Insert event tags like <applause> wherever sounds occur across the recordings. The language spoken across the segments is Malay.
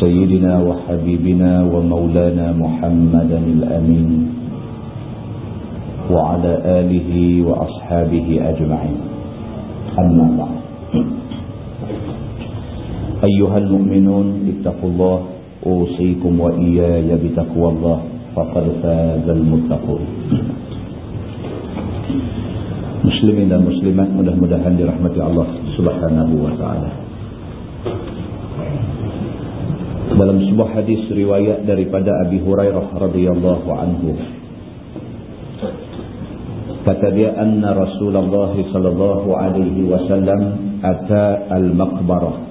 سيدنا وحبيبنا ومولانا محمدا الأمين وعلى آله وأصحابه أجمعين. أما بعد. أيها المؤمنون اتقوا الله أوصيكم وإياي بتقوى الله فقد فاز المتقون. Muslimin dan muslimat Allah Subhanahu wa taala. Dalam sebuah hadis riwayat daripada Abi Hurairah radhiyallahu anhu kata dia anna Rasulullah sallallahu alaihi wasallam ata al-maqbarah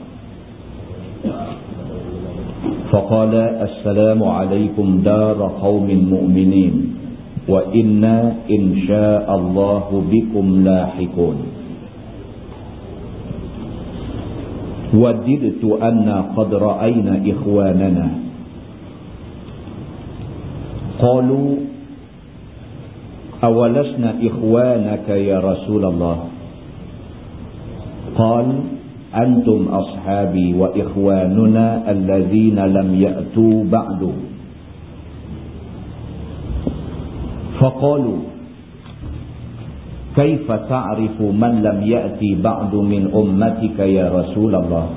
فقال السلام عليكم دار قوم مؤمنين وإنا إن شاء الله بكم لاحقون وددت أنا قد رأينا إخواننا. قالوا أولسنا إخوانك يا رسول الله؟ قال أنتم أصحابي وإخواننا الذين لم يأتوا بعد. فقالوا كيف تعرف من لم يأتي بعد من أمتك يا رسول الله؟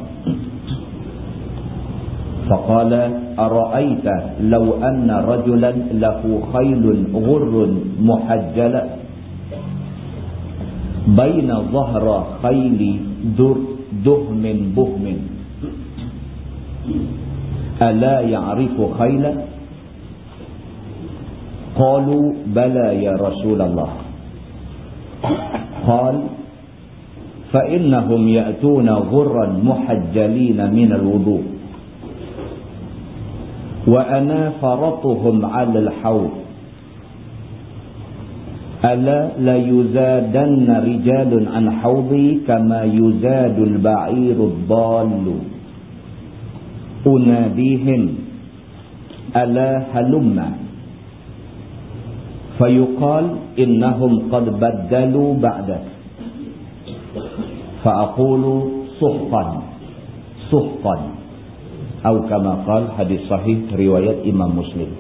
فقال أرأيت لو أن رجلا له خيل غر محجلة بين ظهر خيل در دهم بهم. ألا يعرف خيلا؟ قالوا بلى يا رسول الله. قال فإنهم يأتون غرا محجلين من الوضوء وأنا فرطهم على الحوض. ألا ليزادن رجال عن حوضي كما يزاد البعير الضال أناديهم ألا هلما fayuqal innahum qad baddalu ba'da faaqulu suhqan suhqan atau kama qal hadis sahih riwayat Imam Muslim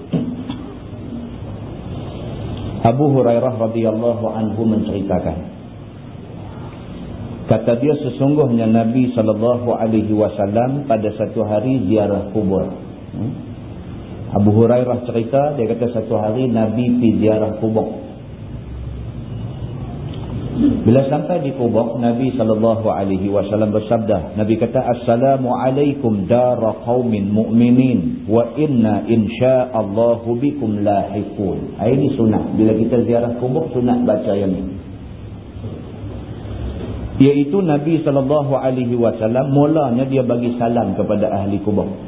Abu Hurairah radhiyallahu anhu menceritakan. Kata dia sesungguhnya Nabi sallallahu alaihi wasallam pada satu hari ziarah kubur. Hmm? Abu Hurairah cerita dia kata satu hari Nabi pergi ziarah kubur. Bila sampai di kubur Nabi wasallam bersabda Nabi kata assalamu alaikum dar qaumin mu'minin wa inna insyaallahu bikum lahiqun. Ini sunat bila kita ziarah kubur sunat baca yang ini iaitu Nabi wasallam mulanya dia bagi salam kepada ahli kubur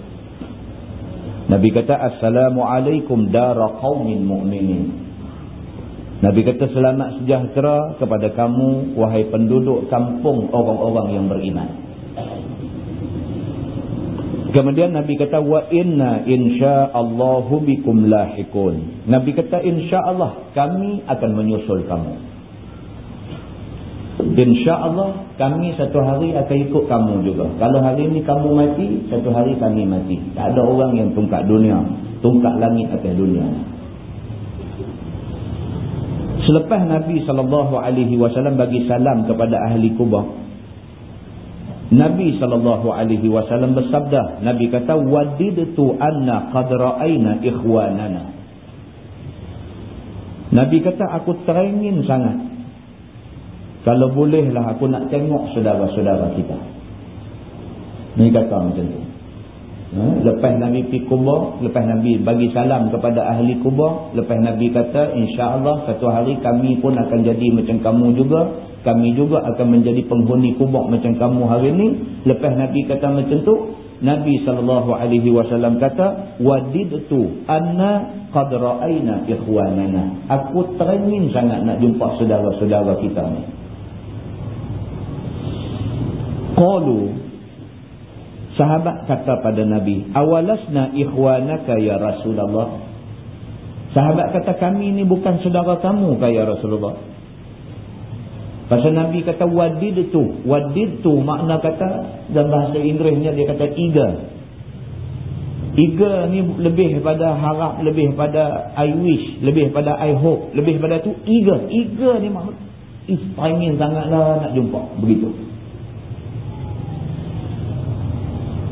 Nabi kata assalamu alaikum dar qaumin mu'minin Nabi kata selamat sejahtera kepada kamu wahai penduduk kampung orang-orang yang beriman. Kemudian Nabi kata wa inna insyaallahu bikum lahiqun. Nabi kata insyaallah kami akan menyusul kamu. InsyaAllah kami satu hari akan ikut kamu juga. Kalau hari ini kamu mati, satu hari kami mati. Tak ada orang yang tungkat dunia. Tungkat langit atas dunia. Selepas Nabi SAW bagi salam kepada ahli kubah. Nabi SAW bersabda. Nabi kata, Wadidtu anna qadra'ayna ikhwanana. Nabi kata, aku teringin sangat. Kalau bolehlah aku nak tengok saudara-saudara kita. Ini kata macam tu. Ha? Lepas Nabi pergi kubur, lepas Nabi bagi salam kepada ahli kubur, lepas Nabi kata, insya-Allah satu hari kami pun akan jadi macam kamu juga, kami juga akan menjadi penghuni kubur macam kamu hari ini. Lepas Nabi kata macam tu, Nabi SAW kata, Wadidtu anna qad ra'ayna ikhwanana. Aku teringin sangat nak jumpa saudara-saudara kita ni. Qalu, sahabat kata pada Nabi, Awalasna ikhwanaka ya Rasulullah. Sahabat kata, kami ni bukan saudara kamu kaya Rasulullah. Pasal Nabi kata wadid tu. Wadid tu makna kata dalam bahasa Inggerisnya dia kata eager. Eager ni lebih pada harap, lebih pada I wish, lebih pada I hope, lebih pada tu eager. Eager ni makna is ingin sangatlah nak jumpa. Begitu.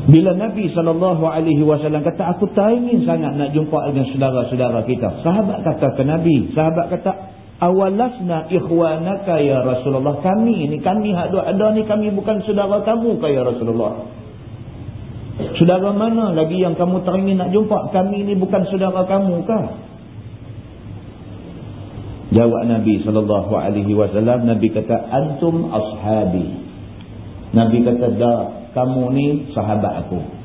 Bila Nabi SAW kata, aku tak ingin sangat nak jumpa dengan saudara-saudara kita. Sahabat kata ke Nabi, sahabat kata, awalasna ikhwanaka ya Rasulullah? Kami ni kami ada ada ni kami bukan saudara kamu ke ya Rasulullah? Saudara mana lagi yang kamu teringin nak jumpa? Kami ni bukan saudara kamu ke? Jawab Nabi wasallam Nabi kata antum ashabi. Nabi kata dah kamu ni sahabat aku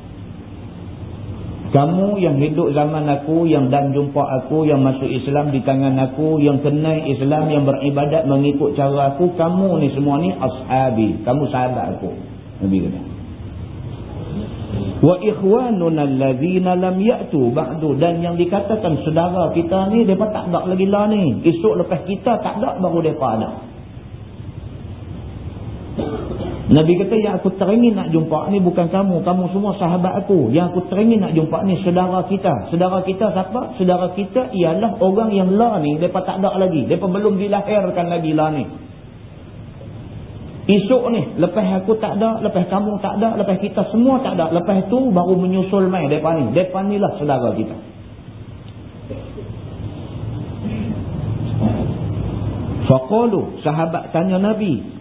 kamu yang hidup zaman aku, yang dan jumpa aku, yang masuk Islam di tangan aku, yang kenal Islam, yang beribadat mengikut cara aku, kamu ni semua ni ashabi. Kamu sahabat aku. Nabi kata. Wa ikhwanuna allazina lam ya'tu ba'du dan yang dikatakan saudara kita ni depa tak ada lagi lah ni. Esok lepas kita tak ada baru depa ada. Nabi kata yang aku teringin nak jumpa ni bukan kamu. Kamu semua sahabat aku. Yang aku teringin nak jumpa ni saudara kita. Saudara kita siapa? Saudara kita ialah orang yang lah ni. Mereka tak ada lagi. Mereka belum dilahirkan lagi lah ni. Esok ni. Lepas aku tak ada. Lepas kamu tak ada. Lepas kita semua tak ada. Lepas tu baru menyusul main mereka ni. Mereka ni lah saudara kita. Faqalu sahabat tanya Nabi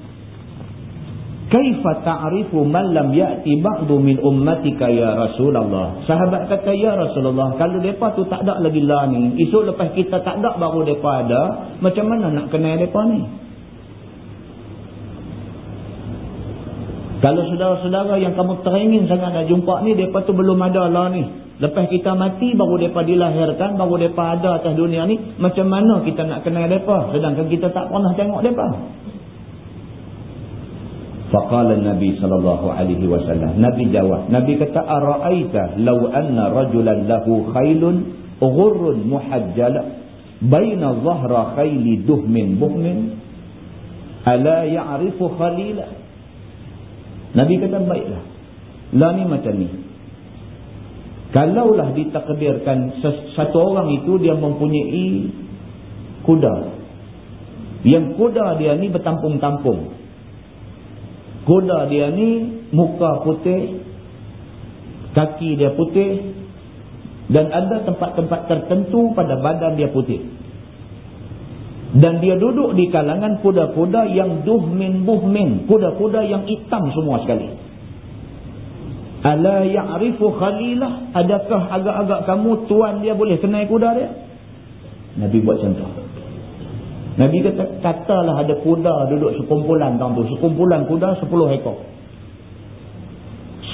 Kaifa ta'rifu man lam ya'ti ba'du min ummatika ya Rasulullah? Sahabat kata ya Rasulullah, kalau depa tu tak ada lagi lah ni, esok lepas kita tak ada baru depa ada, macam mana nak kenal depa ni? Kalau saudara-saudara yang kamu teringin sangat nak jumpa ni, depa tu belum ada lah ni. Lepas kita mati baru depa dilahirkan, baru depa ada atas dunia ni, macam mana kita nak kenal depa sedangkan kita tak pernah tengok depa? Faqala Nabi sallallahu alaihi wasallam. Nabi jawab. Nabi kata ara'aita law anna rajulan lahu khailun ghurrun muhajjala baina dhahra khayli duhmin buhmin ala ya'rifu khalila. Nabi kata baiklah. La ni macam ni. Kalaulah ditakdirkan satu orang itu dia mempunyai kuda. Yang kuda dia ni bertampung-tampung. Kuda dia ni muka putih, kaki dia putih dan ada tempat-tempat tertentu pada badan dia putih. Dan dia duduk di kalangan kuda-kuda yang duhmin buhmin, kuda-kuda yang hitam semua sekali. Ala ya'rifu khalilah, adakah agak-agak kamu tuan dia boleh kenal kuda dia? Nabi buat contoh. Nabi kata, katalah ada kuda duduk sekumpulan tahun tu. Sekumpulan kuda sepuluh ekor.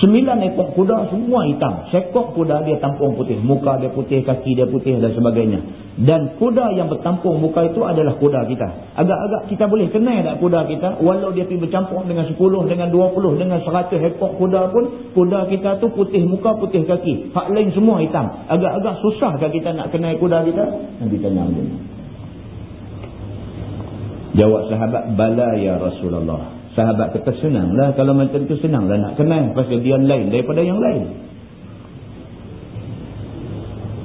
Sembilan ekor kuda semua hitam. Sekok kuda dia tampung putih. Muka dia putih, kaki dia putih dan sebagainya. Dan kuda yang bertampung muka itu adalah kuda kita. Agak-agak kita boleh kenal tak kuda kita. Walau dia pergi bercampur dengan sepuluh, dengan dua puluh, dengan seratus ekor kuda pun. Kuda kita tu putih muka, putih kaki. Hak lain semua hitam. Agak-agak susahkah kita nak kenal kuda kita? Nanti tanya macam Jawab sahabat, bala ya Rasulullah. Sahabat kata senanglah. Kalau macam tu senanglah nak kenal. Pasal dia lain daripada yang lain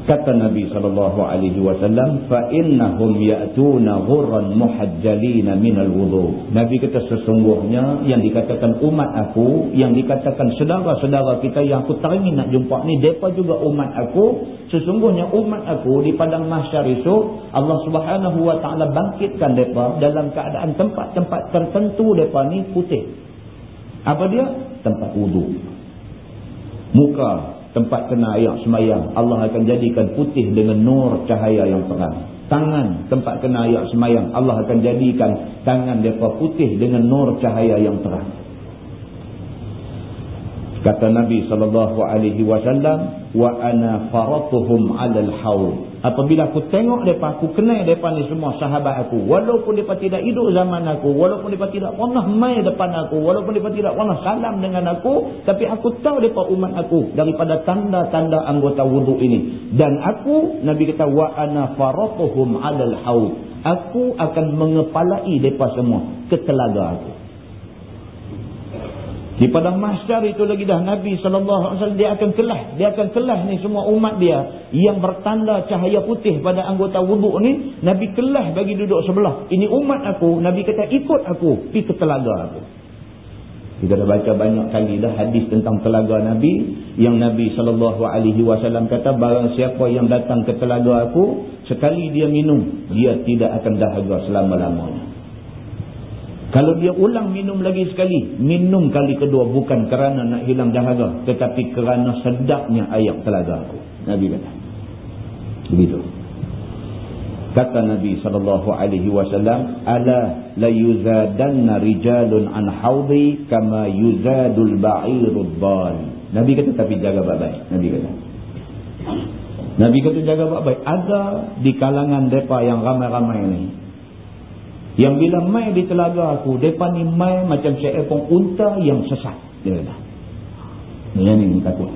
kata Nabi sallallahu alaihi wasallam fa innahum ya'tuna ghurran muhajjalina min alwudu Nabi kata sesungguhnya yang dikatakan umat aku yang dikatakan saudara-saudara kita yang aku teringin nak jumpa ni depa juga umat aku. Sesungguhnya umat aku di padang mahsyar itu Allah Subhanahu wa taala bangkitkan depa dalam keadaan tempat-tempat tertentu depa ni putih. Apa dia? Tempat wudu. Muka tempat kena air semayang. Allah akan jadikan putih dengan nur cahaya yang terang tangan tempat kena air semayang. Allah akan jadikan tangan mereka putih dengan nur cahaya yang terang Kata Nabi sallallahu alaihi wasallam, "Wa ana faratuhum 'alal haud." Apabila aku tengok depa, aku kenal depa ni semua sahabat aku. Walaupun depa tidak hidup zaman aku, walaupun depa tidak pernah mai depan aku, walaupun depa tidak pernah salam dengan aku, tapi aku tahu depa umat aku daripada tanda-tanda anggota wuduk ini. Dan aku, Nabi kata, "Wa ana faratuhum 'alal haud." Aku akan mengepalai depa semua ke telaga aku. Di padang mahsyar itu lagi dah Nabi SAW dia akan kelah. Dia akan kelah ni semua umat dia yang bertanda cahaya putih pada anggota wuduk ni. Nabi kelah bagi duduk sebelah. Ini umat aku. Nabi kata ikut aku. Pergi ke telaga aku. Kita dah baca banyak kali dah hadis tentang telaga Nabi. Yang Nabi SAW kata barang siapa yang datang ke telaga aku. Sekali dia minum. Dia tidak akan dahaga selama-lamanya. Kalau dia ulang minum lagi sekali, minum kali kedua bukan kerana nak hilang dahaga, tetapi kerana sedapnya air telaga aku. Nabi kata. Begitu. Kata Nabi sallallahu alaihi wasallam, "Ala la yuzadanna rijalun an haudi kama yuzadul ba'irud dal." Nabi kata tapi jaga baik-baik. Nabi kata. Nabi kata jaga baik-baik. Ada di kalangan depa yang ramai-ramai ini yang bila mai di telaga aku, mereka ni mai macam seekor unta yang sesat. Dia kata. Yang ni takut.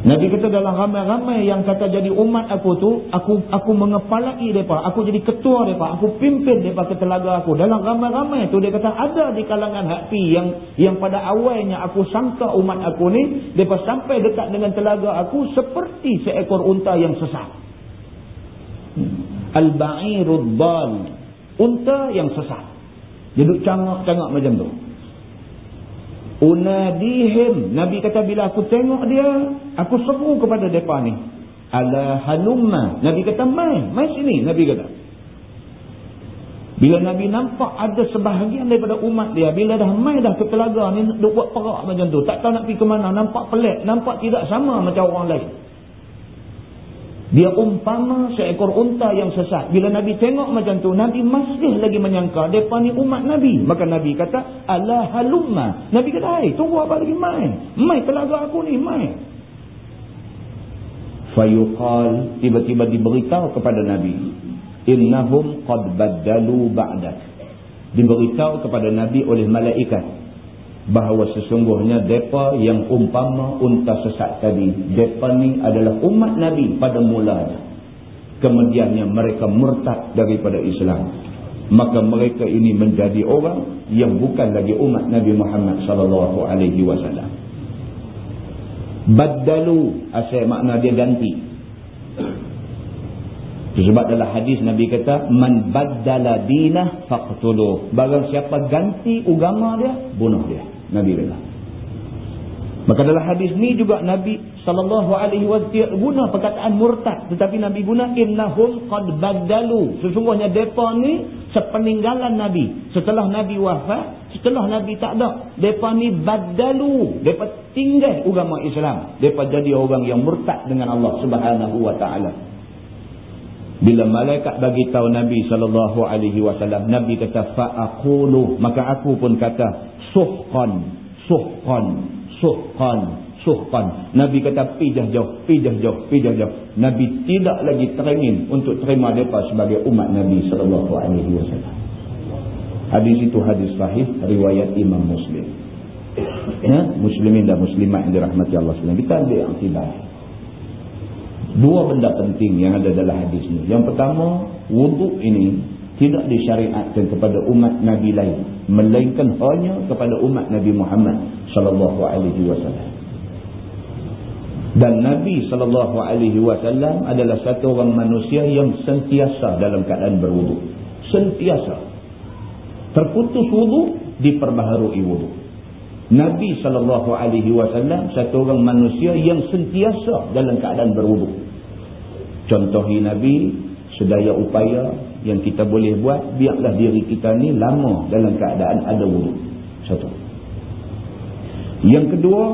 Nabi kata dalam ramai-ramai yang kata jadi umat aku tu, aku aku mengepalai mereka. Aku jadi ketua mereka. Aku pimpin mereka ke telaga aku. Dalam ramai-ramai tu dia kata ada di kalangan hati yang yang pada awalnya aku sangka umat aku ni, mereka sampai dekat dengan telaga aku seperti seekor unta yang sesat. Al-ba'irud bal unta yang sesat. Duduk cangak-cangak macam tu. Unadihim. Nabi kata bila aku tengok dia, aku seru kepada mereka ni. Ala halumma. Nabi kata, mai. Mai sini. Nabi kata. Bila Nabi nampak ada sebahagian daripada umat dia. Bila dah mai dah ke telaga ni, duduk buat perak macam tu. Tak tahu nak pergi ke mana. Nampak pelik. Nampak tidak sama macam orang lain. Dia umpama seekor unta yang sesat. Bila Nabi tengok macam tu, Nabi masih lagi menyangka mereka ni umat Nabi. Maka Nabi kata, Allah halumma. Nabi kata, hai, tunggu apa lagi, mai. Mai telaga aku ni, mai. Fayuqal, tiba-tiba diberitahu kepada Nabi. Innahum qad baddalu ba'dak. Diberitahu kepada Nabi oleh malaikat bahawa sesungguhnya depa yang umpama unta sesat tadi depa ni adalah umat nabi pada mulanya. Kemudiannya mereka murtad daripada Islam. Maka mereka ini menjadi orang yang bukan lagi umat Nabi Muhammad sallallahu alaihi wasallam. Baddalu asal makna dia ganti sebab dalam hadis Nabi kata man baddala dinah faqtuluh barang siapa ganti agama dia bunuh dia Nabi kata. Maka dalam hadis ni juga Nabi wasallam guna perkataan murtad tetapi Nabi guna innahum qad badalu. Sesungguhnya depa ni sepeninggalan Nabi. Setelah Nabi wafat, setelah Nabi tak ada, depa ni badalu. Depa tinggal agama Islam. Depa jadi orang yang murtad dengan Allah taala. Bila malaikat bagi tahu Nabi sallallahu alaihi wasallam, Nabi kata fa aqulu, maka aku pun kata suhqan suhqan suhqan suhqan. Nabi kata pijah jauh pijah jauh pijah jauh. Nabi tidak lagi teringin untuk terima mereka sebagai umat Nabi sallallahu alaihi wasallam. Hadis itu hadis sahih riwayat Imam Muslim. Ya muslimin dan muslimat yang dirahmati Allah sekalian. Kita ambil akibat dua benda penting yang ada dalam hadis ini yang pertama wuduk ini tidak disyariatkan kepada umat Nabi lain melainkan hanya kepada umat Nabi Muhammad sallallahu alaihi wasallam. Dan Nabi sallallahu alaihi wasallam adalah satu orang manusia yang sentiasa dalam keadaan berwuduk. Sentiasa. Terputus wuduk diperbaharui wuduk. Nabi sallallahu alaihi wasallam satu orang manusia yang sentiasa dalam keadaan berwuduk contohi Nabi sedaya upaya yang kita boleh buat biarlah diri kita ni lama dalam keadaan ada wuduk. Satu. Yang kedua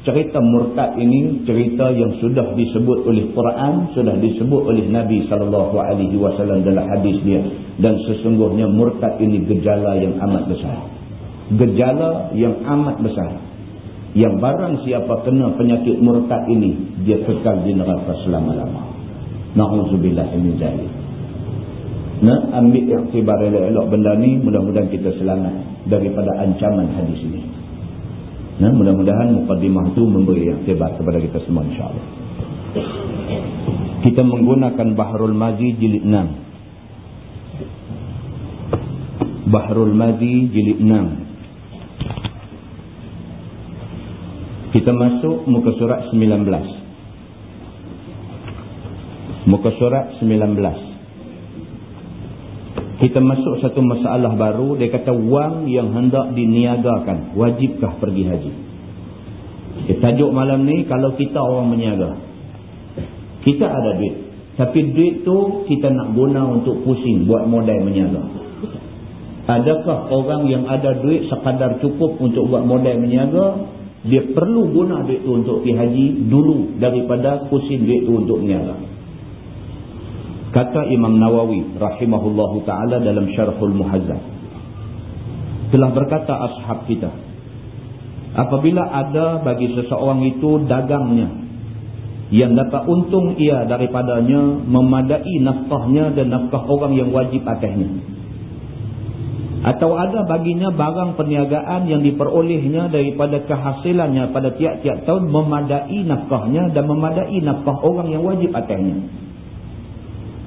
cerita murtad ini cerita yang sudah disebut oleh Quran sudah disebut oleh Nabi SAW dalam hadis dia. Dan sesungguhnya murtad ini gejala yang amat besar. Gejala yang amat besar yang barang siapa kena penyakit murtad ini dia kekal di neraka selama-lama. Na'udzubillah min zalik. Nah ambil iktibar elok-elok benda ni mudah-mudahan kita selamat daripada ancaman hadis ini. Nah mudah-mudahan mukadimah itu memberi iktibar kepada kita semua insyaAllah. Kita menggunakan Bahrul Mazi jilid 6 Bahrul Mazi jilid 6 Kita masuk muka surat 19. Muka surat 19. Kita masuk satu masalah baru. Dia kata wang yang hendak diniagakan. Wajibkah pergi haji? Okay, tajuk malam ni kalau kita orang meniaga. Kita ada duit. Tapi duit tu kita nak guna untuk pusing buat modal meniaga. Adakah orang yang ada duit sekadar cukup untuk buat modal meniaga dia perlu guna duit tu untuk pergi haji dulu daripada pusing duit tu untuk niaga. Kata Imam Nawawi rahimahullahu taala dalam Syarhul Muhazzab. Telah berkata ashab kita. Apabila ada bagi seseorang itu dagangnya yang dapat untung ia daripadanya memadai nafkahnya dan nafkah orang yang wajib atasnya atau ada baginya barang perniagaan yang diperolehnya daripada kehasilannya pada tiap-tiap tahun memadai nafkahnya dan memadai nafkah orang yang wajib atasnya.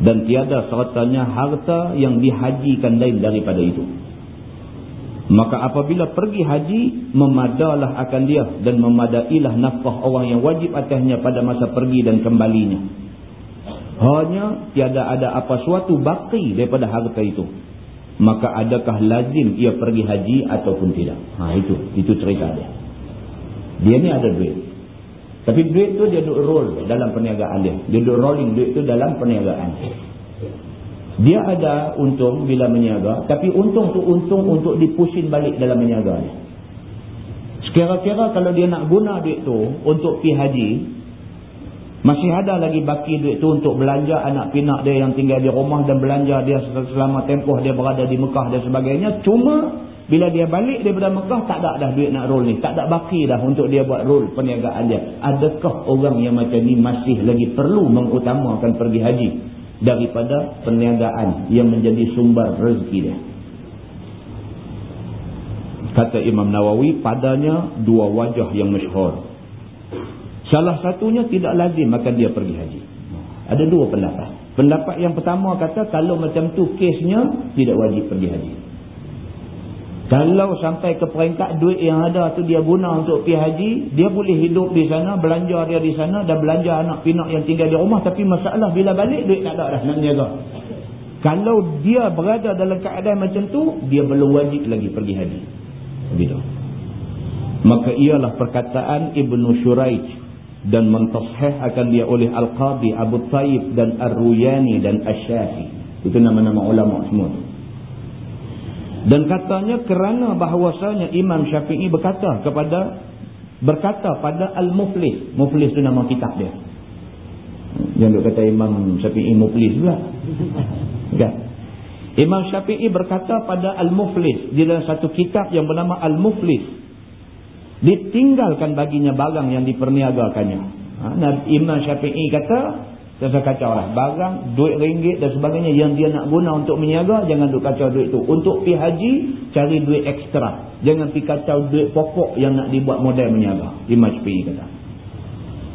Dan tiada sertanya harta yang dihajikan lain daripada itu. Maka apabila pergi haji memadalah akan dia dan memadailah nafkah orang yang wajib atasnya pada masa pergi dan kembalinya. Hanya tiada ada apa suatu baki daripada harta itu maka adakah lazim ia pergi haji ataupun tidak? Ha itu. Itu cerita dia. Dia ni ada duit. Tapi duit tu dia duk roll dalam perniagaan dia. Dia duk rolling duit tu dalam perniagaan dia. Ada untung bila meniaga tapi untung tu untung untuk dipusing balik dalam meniaga dia. Sekira-kira kalau dia nak guna duit tu untuk pergi haji masih ada lagi baki duit tu untuk belanja anak pinak dia yang tinggal di rumah dan belanja dia selama tempoh dia berada di Mekah dan sebagainya. Cuma bila dia balik daripada Mekah tak ada dah duit nak roll ni. Tak ada baki dah untuk dia buat roll perniagaan dia. Adakah orang yang macam ni masih lagi perlu mengutamakan pergi haji daripada perniagaan yang menjadi sumber rezeki dia. Kata Imam Nawawi padanya dua wajah yang masyhur. Salah satunya tidak lazim maka dia pergi haji. Ada dua pendapat. Pendapat yang pertama kata kalau macam tu kesnya tidak wajib pergi haji. Kalau sampai ke peringkat duit yang ada tu dia guna untuk pergi haji, dia boleh hidup di sana, belanja dia di sana dan belanja anak pinak yang tinggal di rumah. Tapi masalah bila balik duit tak ada dah nak niaga. Kalau dia berada dalam keadaan macam tu, dia belum wajib lagi pergi haji. Begitu. Maka ialah perkataan Ibnu Shuraij dan mentashih akan dia oleh Al-Qadi Abu Taib dan Ar-Ruyani dan Asy-Syafi. Itu nama-nama ulama semua. Dan katanya kerana bahawasanya Imam Syafi'i berkata kepada berkata pada Al-Muflis. Muflis itu nama kitab dia. Yang dia kata Imam Syafi'i Muflis juga. Kan? Imam Syafi'i berkata pada Al-Muflis di dalam satu kitab yang bernama Al-Muflis ditinggalkan baginya barang yang diperniagakannya. Ha, Imam Syafi'i kata, saya kacau lah, barang, duit ringgit dan sebagainya yang dia nak guna untuk meniaga, jangan duk kacau duit tu. Untuk pi haji, cari duit ekstra. Jangan pi kacau duit pokok yang nak dibuat model meniaga. Imam Syafi'i kata.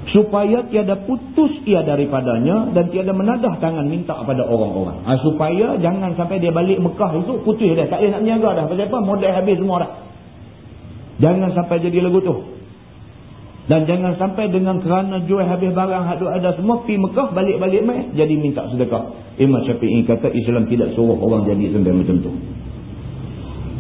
Supaya tiada putus ia daripadanya dan tiada menadah tangan minta kepada orang-orang. Ha, supaya jangan sampai dia balik Mekah itu putus dah. Tak payah nak meniaga dah. Pasal apa? Modal habis semua dah. Jangan sampai jadi lagu tu. Dan jangan sampai dengan kerana jual habis barang hadut ada semua, pergi Mekah, balik-balik mai, jadi minta sedekah. Imam Syafi'i kata Islam tidak suruh orang jadi sampai macam tu.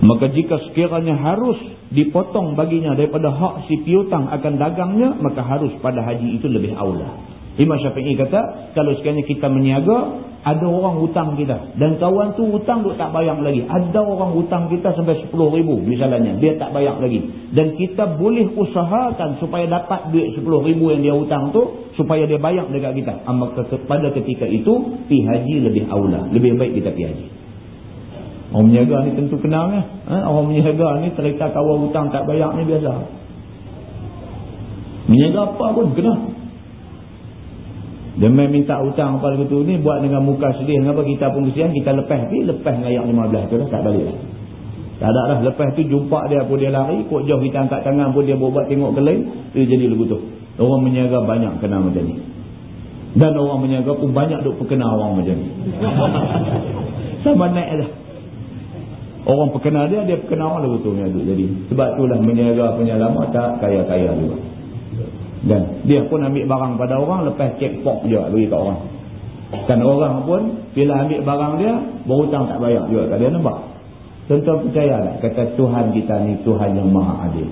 Maka jika sekiranya harus dipotong baginya daripada hak si piutang akan dagangnya, maka harus pada haji itu lebih awla. Imam Syafi'i kata, kalau sekiranya kita meniaga, ada orang hutang kita. Dan kawan tu hutang tu tak bayar lagi. Ada orang hutang kita sampai 10 ribu misalnya. Dia tak bayar lagi. Dan kita boleh usahakan supaya dapat duit 10 ribu yang dia hutang tu, supaya dia bayar dekat kita. Maka pada ketika itu, pi haji lebih awla. Lebih baik kita pi haji. Orang menjaga ni tentu kenal ya. Ha? Orang menjaga ni cerita kawal hutang tak bayar ni biasa. Menjaga apa pun kenal. Dia main minta hutang apa gitu ni buat dengan muka sedih. Kenapa kita pun kesian kita lepas. Tapi lepas ngayak 15 tu dah tak balik lah. Tak ada dah. Lepas tu jumpa dia pun dia lari. Kok jauh kita angkat tangan pun dia buat tengok ke lain. Dia jadi lebih tu. Orang menjaga banyak kenal macam ni. Dan orang menjaga pun banyak duk perkenal orang macam ni. <laughs> Sama naik dah. Orang perkenal dia, dia perkenal orang betul betul jadi. Sebab itulah menjaga punya lama tak kaya-kaya juga. Dan dia pun ambil barang pada orang, lepas cek pok je bagi kat orang. Dan orang pun, bila ambil barang dia, berhutang tak bayar juga kat dia nampak. Tentu percaya tak? Kata Tuhan kita ni Tuhan yang maha adil.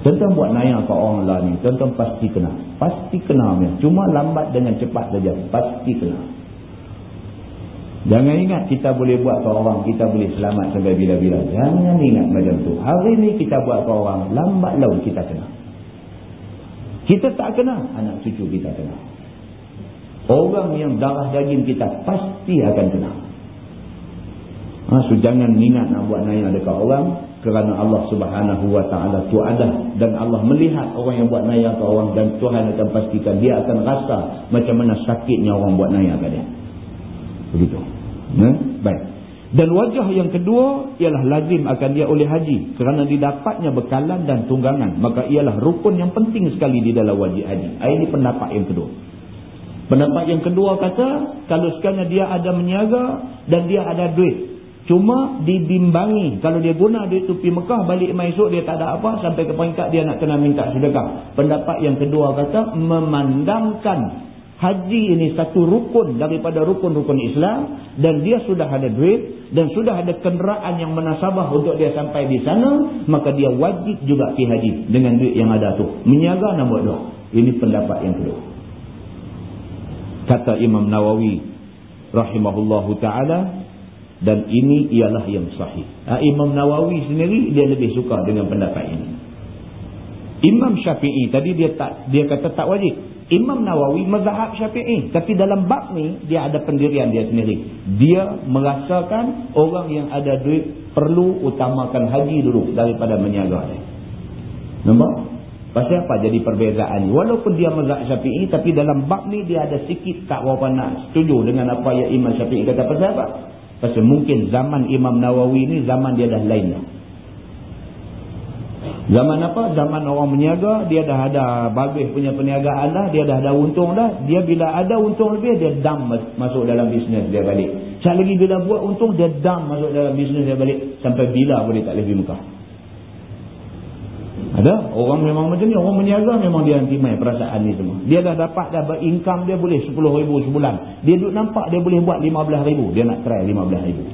Tentu buat naya ke orang lah ni. Tentu pasti kena. Pasti kena. Cuma lambat dengan cepat saja. Pasti kena. Jangan ingat kita boleh buat ke orang. Kita boleh selamat sampai bila-bila. Jangan ingat macam tu. Hari ni kita buat ke orang. Lambat laut kita kena. Kita tak kena. Anak cucu kita kena. Orang yang darah daging kita pasti akan kena. Ha, so jangan ingat nak buat naya dekat orang kerana Allah subhanahu wa ta'ala tu ada dan Allah melihat orang yang buat naya ke orang dan Tuhan akan pastikan dia akan rasa macam mana sakitnya orang buat naya ke dia begitu ya? baik dan wajah yang kedua ialah lazim akan dia oleh haji kerana didapatnya bekalan dan tunggangan maka ialah rukun yang penting sekali di dalam wajib haji ini pendapat yang kedua pendapat yang kedua kata kalau sekiranya dia ada menyaga dan dia ada duit Cuma dibimbangi. Kalau dia guna duit tu pergi Mekah, balik esok dia tak ada apa. Sampai ke peringkat dia nak kena minta sedekah. Pendapat yang kedua kata, memandangkan haji ini satu rukun daripada rukun-rukun Islam. Dan dia sudah ada duit. Dan sudah ada kenderaan yang menasabah untuk dia sampai di sana. Maka dia wajib juga pergi haji dengan duit yang ada tu. Menyaga nak buat doa. Ini pendapat yang kedua. Kata Imam Nawawi rahimahullahu ta'ala dan ini ialah yang sahih. Ha, Imam Nawawi sendiri dia lebih suka dengan pendapat ini. Imam Syafi'i tadi dia tak dia kata tak wajib. Imam Nawawi mazhab Syafi'i tapi dalam bab ni dia ada pendirian dia sendiri. Dia merasakan orang yang ada duit perlu utamakan haji dulu daripada menyaga dia. Nampak? Pasal apa jadi perbezaan ni? Walaupun dia mazhab Syafi'i tapi dalam bab ni dia ada sikit tak berapa nak setuju dengan apa yang Imam Syafi'i kata pasal apa? Pasal mungkin zaman Imam Nawawi ni zaman dia dah lain dah. Zaman apa? Zaman orang meniaga, dia dah ada bagus punya perniagaan dah, dia dah ada untung dah. Dia bila ada untung lebih, dia dam masuk dalam bisnes dia balik. Sekali lagi bila buat untung, dia dam masuk dalam bisnes dia balik. Sampai bila boleh tak lebih muka. Ada orang memang macam ni, orang meniaga memang dia nanti main perasaan ni semua. Dia dah dapat dah income dia boleh 10 ribu sebulan. Dia duduk nampak dia boleh buat 15 ribu. Dia nak try 15 ribu.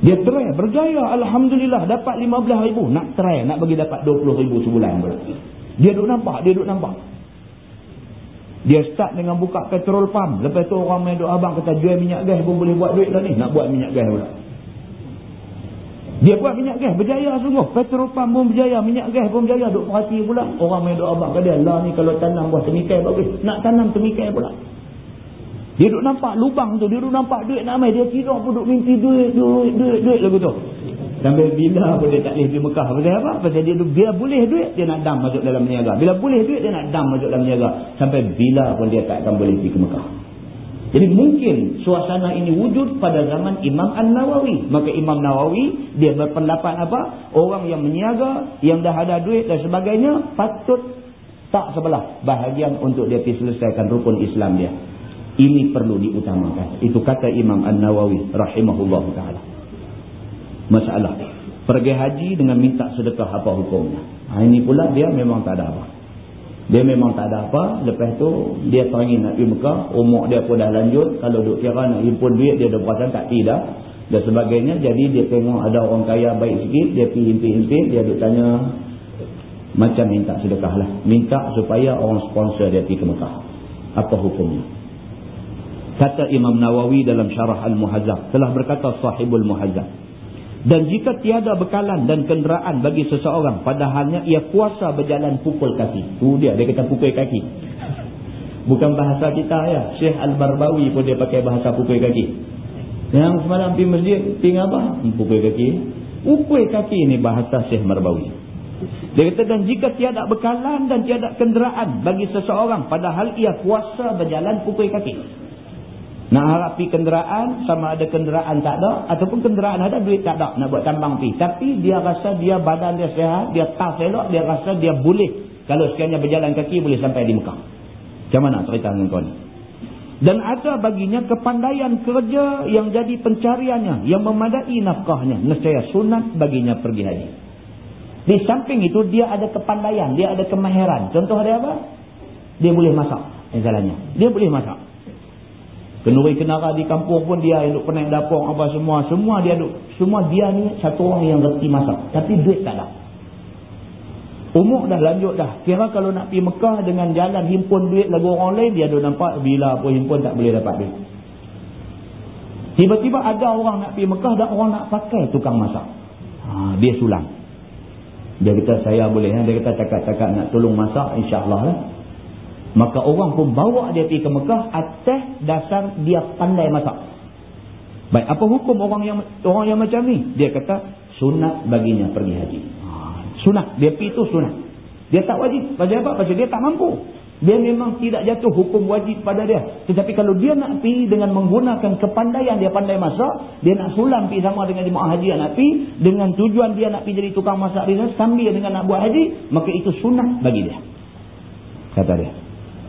Dia try, berjaya Alhamdulillah dapat 15 ribu. Nak try, nak bagi dapat 20 ribu sebulan pula. Dia duduk nampak, dia duduk nampak. Dia start dengan buka petrol pump. Lepas tu orang main duduk abang kata jual minyak gas pun boleh buat duit dah ni. Nak buat minyak gas pula. Dia buat minyak gas, berjaya sungguh. Petrol pump pun berjaya, minyak gas pun berjaya. Duk perhati pula. Orang main doa abang dia. Lah ni kalau tanam buah temikai bagus. Nak tanam temikai pula. Dia duk nampak lubang tu. Dia duk nampak duit nak main. Dia tidur pun duk mimpi duit, duit, duit, duit lagu tu. Sampai bila pun dia tak boleh pergi Mekah. Pasal apa? Pasal dia bila boleh duit, dia nak dam masuk dalam niaga. Bila boleh duit, dia nak dam masuk dalam niaga. Sampai bila pun dia tak akan boleh pergi ke Mekah. Jadi mungkin suasana ini wujud pada zaman Imam An-Nawawi. Maka Imam Nawawi dia berpendapat apa? Orang yang meniaga, yang dah ada duit dan sebagainya patut tak sebelah bahagian untuk dia selesaikan rukun Islam dia. Ini perlu diutamakan. Itu kata Imam An-Nawawi rahimahullah ta'ala. Masalah. Pergi haji dengan minta sedekah apa hukumnya. Ha, ini pula dia memang tak ada apa. Dia memang tak ada apa. Lepas tu dia teringin nak pergi Mekah. Umur dia pun dah lanjut. Kalau duk kira nak himpun duit dia dah perasan tak tidak. Dan sebagainya. Jadi dia tengok ada orang kaya baik sikit. Dia pergi himpit-himpit. Dia duk tanya. Macam minta sedekah lah. Minta supaya orang sponsor dia pergi ke Mekah. Apa hukumnya? Kata Imam Nawawi dalam syarah Al-Muhazzab. Telah berkata sahibul Muhazzab. Dan jika tiada bekalan dan kenderaan bagi seseorang padahalnya ia kuasa berjalan pukul kaki. Tu dia, dia kata pukul kaki. Bukan bahasa kita ya. Syekh Al-Barbawi pun dia pakai bahasa pukul kaki. Yang semalam pergi masjid, pergi apa? Pukul kaki. Pukul kaki ni bahasa Syekh Marbawi. Dia kata, dan jika tiada bekalan dan tiada kenderaan bagi seseorang, padahal ia kuasa berjalan pukul kaki. Nak harap pergi kenderaan, sama ada kenderaan tak ada, ataupun kenderaan ada, duit tak ada, nak buat tambang pergi. Tapi dia rasa dia badan dia sehat, dia tak elok, dia rasa dia boleh. Kalau sekiranya berjalan kaki, boleh sampai di Mekah. Macam mana cerita dengan kau ni? Dan ada baginya kepandaian kerja yang jadi pencariannya, yang memadai nafkahnya. Nescaya sunat baginya pergi haji. Di samping itu dia ada kepandaian, dia ada kemahiran. Contoh dia apa? Dia boleh masak. Misalnya. Dia boleh masak. Kenuri kenara di kampung pun dia duduk penaik dapur apa semua. Semua dia duduk. Semua dia ni satu orang yang reti masak. Tapi duit tak ada. Umur dah lanjut dah. Kira kalau nak pergi Mekah dengan jalan himpun duit lagu orang lain, dia dah nampak bila pun himpun tak boleh dapat duit. Tiba-tiba ada orang nak pergi Mekah dan orang nak pakai tukang masak. Ha, dia sulang. Dia kata saya boleh. Dia kata cakap-cakap nak tolong masak insyaAllah. Lah. Maka orang pun bawa dia pergi ke Mekah atas dasar dia pandai masak. Baik, apa hukum orang yang orang yang macam ni? Dia kata sunat baginya pergi haji. Sunat. Dia pergi itu sunat. Dia tak wajib. Pasal apa? Pasal dia tak mampu. Dia memang tidak jatuh hukum wajib pada dia. Tetapi kalau dia nak pergi dengan menggunakan kepandaian dia pandai masak, dia nak sulam pergi sama dengan jemaah haji yang nak pergi, dengan tujuan dia nak pergi jadi tukang masak di sana, sambil dengan nak buat haji, maka itu sunat bagi dia. Kata dia.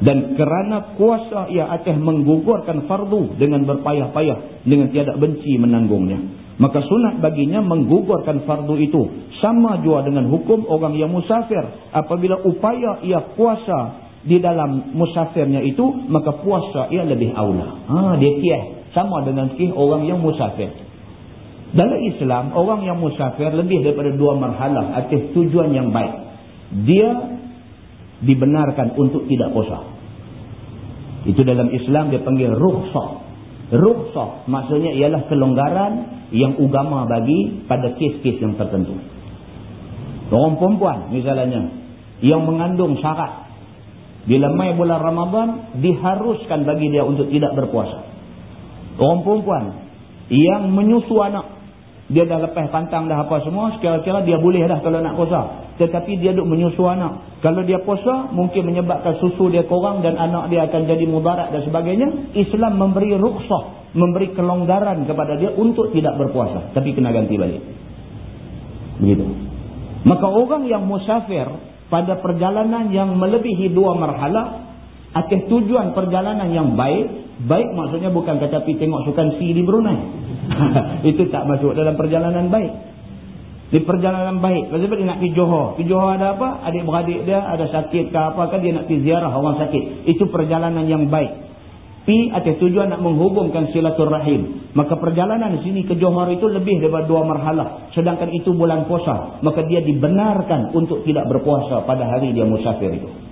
Dan kerana kuasa ia akan menggugurkan fardu dengan berpayah-payah, dengan tiada benci menanggungnya. Maka sunat baginya menggugurkan fardu itu. Sama juga dengan hukum orang yang musafir. Apabila upaya ia puasa di dalam musafirnya itu, maka puasa ia lebih aula. Ha, dia kiah. Sama dengan kiah orang yang musafir. Dalam Islam, orang yang musafir lebih daripada dua marhalah atas tujuan yang baik. Dia dibenarkan untuk tidak puasa. Itu dalam Islam dia panggil rukhsah. Rukhsah maksudnya ialah kelonggaran yang agama bagi pada kes-kes yang tertentu. Orang perempuan misalnya yang mengandung syarat bila mai bulan Ramadan diharuskan bagi dia untuk tidak berpuasa. Orang perempuan yang menyusu anak dia dah lepas pantang dah apa semua sekira-kira dia boleh dah kalau nak puasa tetapi dia duk menyusu anak. Kalau dia puasa mungkin menyebabkan susu dia kurang dan anak dia akan jadi mudarat dan sebagainya. Islam memberi rukhsah memberi kelonggaran kepada dia untuk tidak berpuasa. Tapi kena ganti balik. Begitu. Maka orang yang musafir pada perjalanan yang melebihi dua marhalah atas tujuan perjalanan yang baik baik maksudnya bukan kata pergi tengok sukan si di Brunei. <laughs> Itu tak masuk dalam perjalanan baik di perjalanan baik. Sebab dia nak pergi Johor. Pergi Johor ada apa? Adik-beradik dia ada sakit ke apa kan dia nak pergi ziarah orang sakit. Itu perjalanan yang baik. Pi atas tujuan nak menghubungkan silaturahim. Maka perjalanan di sini ke Johor itu lebih daripada dua marhalah. Sedangkan itu bulan puasa. Maka dia dibenarkan untuk tidak berpuasa pada hari dia musafir itu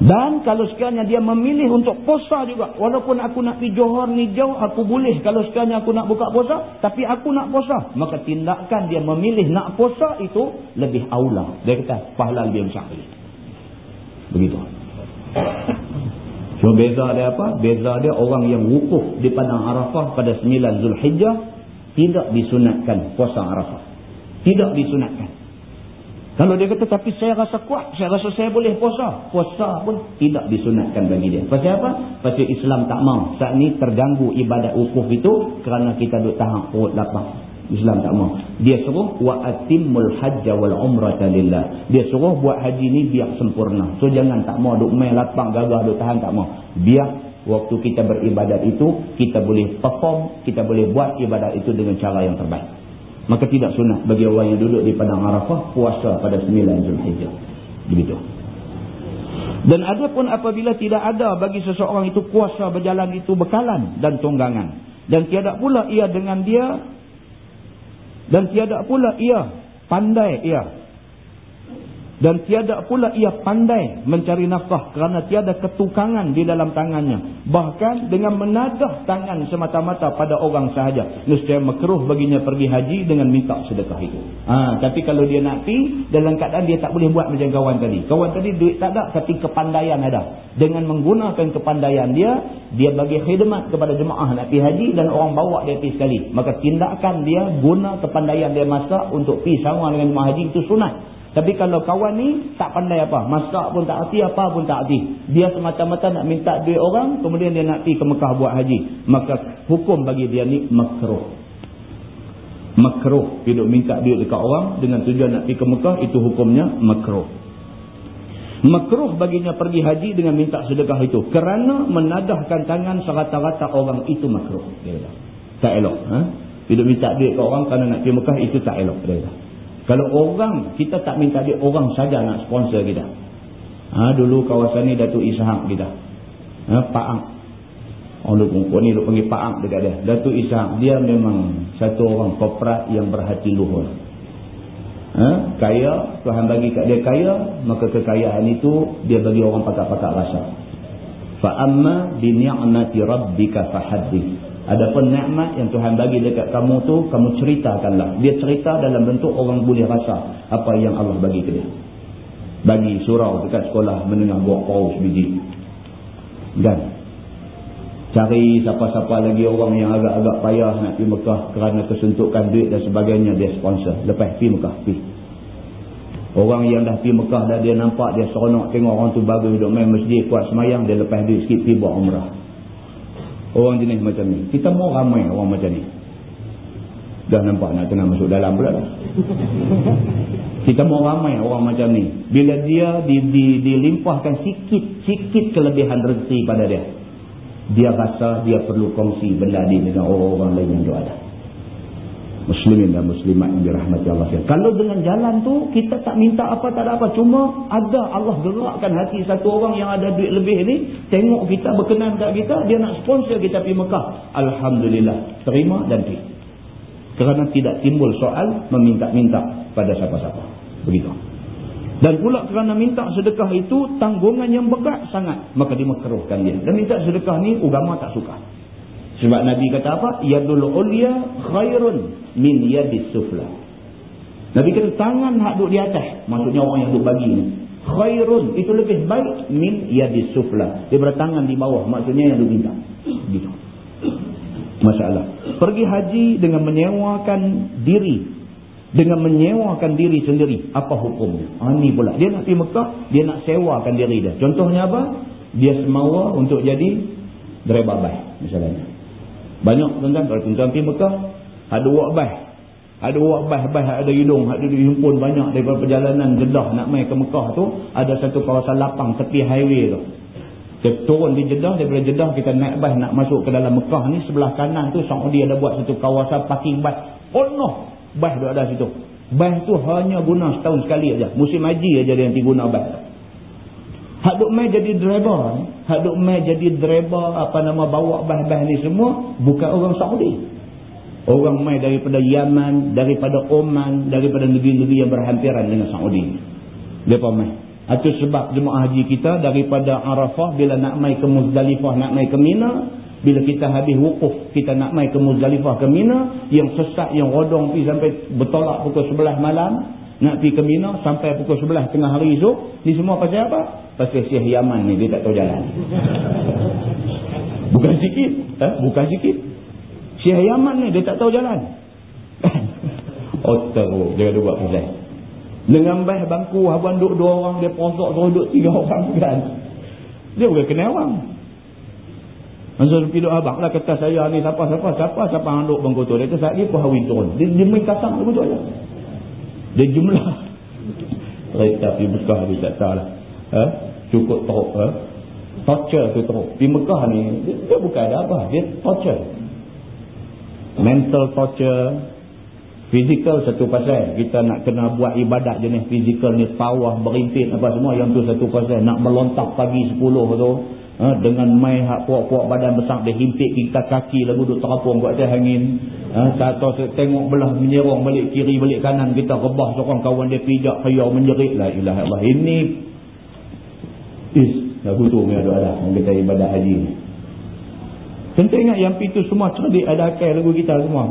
dan kalau sekiranya dia memilih untuk puasa juga. Walaupun aku nak pergi Johor ni jauh, aku boleh. Kalau sekiranya aku nak buka puasa, tapi aku nak puasa. Maka tindakan dia memilih nak puasa itu lebih aula. Dia kata, pahala lebih besar. Begitu. Cuma beza dia apa? Beza dia orang yang wukuf di Padang Arafah pada 9 Zulhijjah, tidak disunatkan puasa Arafah. Tidak disunatkan. Kalau dia kata, tapi saya rasa kuat, saya rasa saya boleh puasa. Puasa pun tidak disunatkan bagi dia. Pasal apa? Pasal Islam tak mau. Saat ni terganggu ibadat wukuf itu kerana kita duduk tahan perut lapang. Islam tak mau. Dia suruh, wa atimul hajja wal umrata lillah. Dia suruh buat haji ni biar sempurna. So jangan tak mau duduk main lapang, gagah duduk tahan, tak mau. Biar waktu kita beribadat itu, kita boleh perform, kita boleh buat ibadat itu dengan cara yang terbaik. Maka tidak sunat bagi orang yang duduk di Padang Arafah puasa pada 9 Zulhijjah. Begitu. Dan ada pun apabila tidak ada bagi seseorang itu kuasa berjalan itu bekalan dan tunggangan. Dan tiada pula ia dengan dia. Dan tiada pula ia pandai ia. Dan tiada pula ia pandai mencari nafkah kerana tiada ketukangan di dalam tangannya. Bahkan dengan menadah tangan semata-mata pada orang sahaja. Nescaya makruh baginya pergi haji dengan minta sedekah itu. Ha, tapi kalau dia nak pergi dalam keadaan dia tak boleh buat macam kawan tadi. Kawan tadi duit tak ada tapi kepandaian ada. Dengan menggunakan kepandaian dia dia bagi khidmat kepada jemaah nak pergi haji dan orang bawa dia pergi sekali. Maka tindakan dia guna kepandaian dia masak untuk pergi sama dengan jemaah haji itu sunat tapi kalau kawan ni tak pandai apa. Masak pun tak hati, apa pun tak hati. Dia semata-mata nak minta duit orang, kemudian dia nak pergi ke Mekah buat haji. Maka hukum bagi dia ni makruh. Makruh. Hidup minta duit dekat orang dengan tujuan nak pergi ke Mekah, itu hukumnya makruh. Makruh baginya pergi haji dengan minta sedekah itu. Kerana menadahkan tangan serata-rata orang itu makruh. Tak elok. Ha? Hidup minta duit ke orang kerana nak pergi Mekah, itu tak elok. Dia kalau orang, kita tak minta dia orang saja nak sponsor kita. Ha, dulu kawasan ni Datuk Ishak kita. Ha, Pak Ang. Orang lu, ni lu panggil Pak Ang dekat dia. Datuk Ishak, dia memang satu orang korporat yang berhati luhur. Ha, kaya, Tuhan bagi kat dia kaya, maka kekayaan itu dia bagi orang pakak-pakak rasa. Fa'amma bini'amati rabbika fahadith. Adapun nikmat yang Tuhan bagi dekat kamu tu, kamu ceritakanlah. Dia cerita dalam bentuk orang boleh rasa apa yang Allah bagi ke dia. Bagi surau dekat sekolah menengah buat paus biji. Dan cari siapa-siapa lagi orang yang agak-agak payah nak pergi Mekah kerana kesuntukan duit dan sebagainya dia sponsor. Lepas pergi Mekah, pergi. Orang yang dah pergi Mekah dah dia nampak dia seronok tengok orang tu bagus duduk main masjid kuat semayang dia lepas duit sikit pergi buat umrah. Orang jenis macam ni. Kita mau ramai orang macam ni. Dah nampak nak tengah masuk dalam pula lah. <laughs> Kita mau ramai orang macam ni. Bila dia di, di, dilimpahkan sikit-sikit kelebihan rezeki pada dia. Dia rasa dia perlu kongsi benda ni dengan orang-orang lain yang ada muslimin dan muslimat yang dirahmati Allah sekalian. Kalau dengan jalan tu kita tak minta apa tak ada apa cuma ada Allah gerakkan hati satu orang yang ada duit lebih ni tengok kita berkenan kat kita dia nak sponsor kita pergi Mekah. Alhamdulillah terima dan pergi. Kerana tidak timbul soal meminta-minta pada siapa-siapa. Begitu. Dan pula kerana minta sedekah itu tanggungan yang berat sangat. Maka dimakruhkan dia. Dan minta sedekah ni agama tak suka. Sebab Nabi kata apa? Yadul ulia khairun min yadis sufla. Nabi kata tangan hak duduk di atas. Maksudnya orang yang duduk bagi ni. Khairun. Itu lebih baik min yadis sufla. Daripada tangan di bawah. Maksudnya yang duduk minta. Gitu. Masalah. Pergi haji dengan menyewakan diri. Dengan menyewakan diri sendiri. Apa hukumnya? Ha, ni pula. Dia nak pergi Mekah. Dia nak sewakan diri dia. Contohnya apa? Dia semawa untuk jadi driver bike. Misalnya. Banyak tuan-tuan kalau tuan-tuan pergi Mekah ada wakbah. Ada wakbah, bah ada hidung, ada dihimpun banyak daripada perjalanan Jeddah nak mai ke Mekah tu, ada satu kawasan lapang tepi highway tu. Kita turun di Jeddah, daripada Jeddah kita naik bah nak masuk ke dalam Mekah ni, sebelah kanan tu Saudi ada buat satu kawasan parking bas. Oh no, bah tu ada situ. Bah tu hanya guna setahun sekali aja. Musim haji aja dia nanti guna bah. Hak duk mai jadi driver ni, hak duk mai jadi driver apa nama bawa bah-bah ni semua bukan orang Saudi. Orang mai daripada Yaman, daripada Oman, daripada negeri-negeri yang berhampiran dengan Saudi. Depa mai. Itu sebab jemaah haji kita daripada Arafah bila nak mai ke Muzdalifah, nak mai ke Mina, bila kita habis wukuf, kita nak mai ke Muzdalifah ke Mina, yang sesat, yang rodong pergi sampai bertolak pukul 11 malam, nak pergi ke Mina sampai pukul 11 tengah hari esok, ni semua pasal apa? Pasal Syekh Yaman ni dia tak tahu jalan. Bukan sikit, eh? bukan sikit. Syekh Yaman ni dia tak tahu jalan. <laughs> Oh, dia ada buat pasal. Dengan baik bangku abang duduk dua orang dia posok suruh duduk tiga orang kan. Dia bukan kena orang. Masa pergi duduk abang lah kata saya ni siapa siapa siapa siapa yang duduk bangku tu. Dia kata saya ni pun hawin turun. Dia, dia main kasang tu aja. Dia jumlah. Kereta pergi Mekah dia tak tahu lah. Ha? Cukup teruk. Ha? Torture tu teruk. Di Mekah ni, dia, dia bukan ada apa. Dia torture. Mental torture. Physical satu pasal. Kita nak kena buat ibadat jenis physical ni. Tawah, berimpit apa semua. Yang tu satu pasal. Nak melontak pagi 10 tu. Ha, dengan mai hak puak-puak badan besar dia himpit kita kaki lagu duduk terapung buat atas angin. Ha, tak tahu tengok belah menyerong balik kiri balik kanan kita rebah seorang kawan dia pijak hayau menjerit la ilaha illallah. Ini is lagu tu yang ada yang kita ibadah haji ni. Tentu ingat yang itu semua cerdik ada akal lagu kita semua.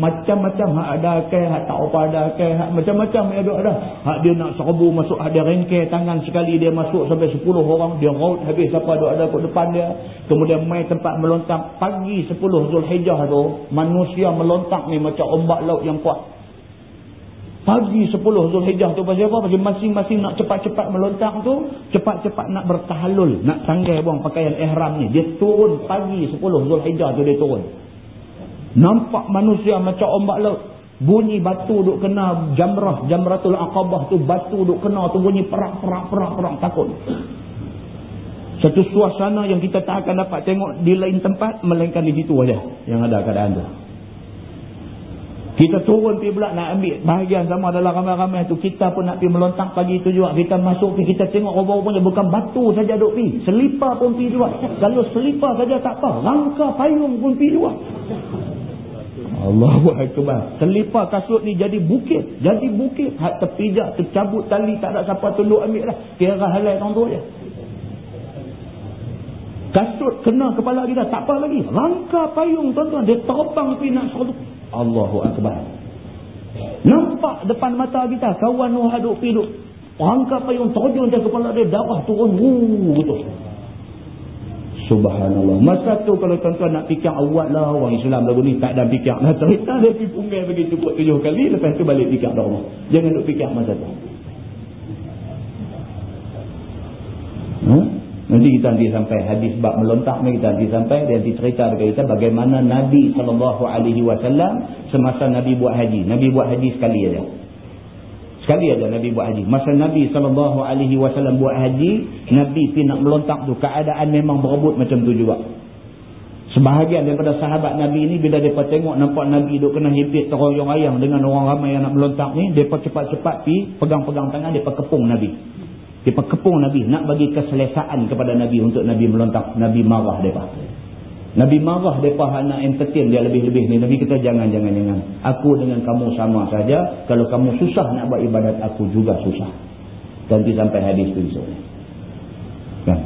Macam-macam hak ada akal, hak tak apa ada akal, hak macam-macam yang ada ada. Hak dia nak serbu masuk, hak dia rengkeh tangan sekali dia masuk sampai 10 orang. Dia raut habis siapa ada ada kat depan dia. Kemudian main tempat melontak. Pagi 10 Zulhijjah tu, manusia melontak ni macam ombak laut yang kuat. Pagi 10 Zulhijjah tu pasal apa? Pasal masing-masing nak cepat-cepat melontar tu, cepat-cepat nak bertahalul, nak tanggai buang pakaian ihram ni. Dia turun pagi 10 Zulhijjah tu dia turun. Nampak manusia macam ombak laut. Bunyi batu duk kena jamrah, jamratul aqabah tu batu duk kena tu bunyi perak perak perak perak takut. Satu suasana yang kita tak akan dapat tengok di lain tempat melainkan di situ aja yang ada keadaan tu. Kita turun pergi pula nak ambil bahagian sama dalam ramai-ramai tu. Kita pun nak pergi melontak pagi tu juga. Kita masuk pergi, kita tengok rupa-rupanya bukan batu saja duk pergi. Selipar pun pergi juga. Kalau selipar saja tak apa. Rangka payung pun pergi juga. Allahu Akbar. Selipar kasut ni jadi bukit. Jadi bukit. Hak terpijak, tercabut tali. Tak ada siapa tolong ambil lah. Kira halai orang tu je. Kasut kena kepala kita. Tak apa lagi. Rangka payung tuan-tuan. Dia terbang pergi nak selalu. Allahu Akbar. Nampak depan mata kita kawan Nuh aduk piduk. Angkat payung terjun dia kepala dia darah turun. Wuh. Subhanallah. Masa tu kalau tuan-tuan nak fikir awal lah orang Islam lagu ni tak ada fikir. Nah, cerita dia pergi punggai bagi cukup tujuh kali. Lepas tu balik fikir dah rumah. Jangan duk fikir masa tu. Hmm? Nanti kita nanti sampai hadis bab melontak ni kita nanti sampai dia nanti cerita dekat kita bagaimana Nabi SAW semasa Nabi buat haji. Nabi buat haji sekali aja. Sekali aja Nabi buat haji. Masa Nabi SAW buat haji, Nabi pergi nak melontak tu. Keadaan memang berebut macam tu juga. Sebahagian daripada sahabat Nabi ni bila mereka tengok nampak Nabi duk kena himpit teroyong ayam dengan orang ramai yang nak melontak ni, mereka cepat-cepat pi pegang-pegang tangan, mereka kepung Nabi. Dia kepung Nabi. Nak bagi keselesaan kepada Nabi untuk Nabi melontak. Nabi marah mereka. Nabi marah mereka nak entertain dia lebih-lebih ni. Nabi kita jangan-jangan-jangan. Aku dengan kamu sama saja. Kalau kamu susah nak buat ibadat, aku juga susah. Nanti sampai hadis tu esok. Kan?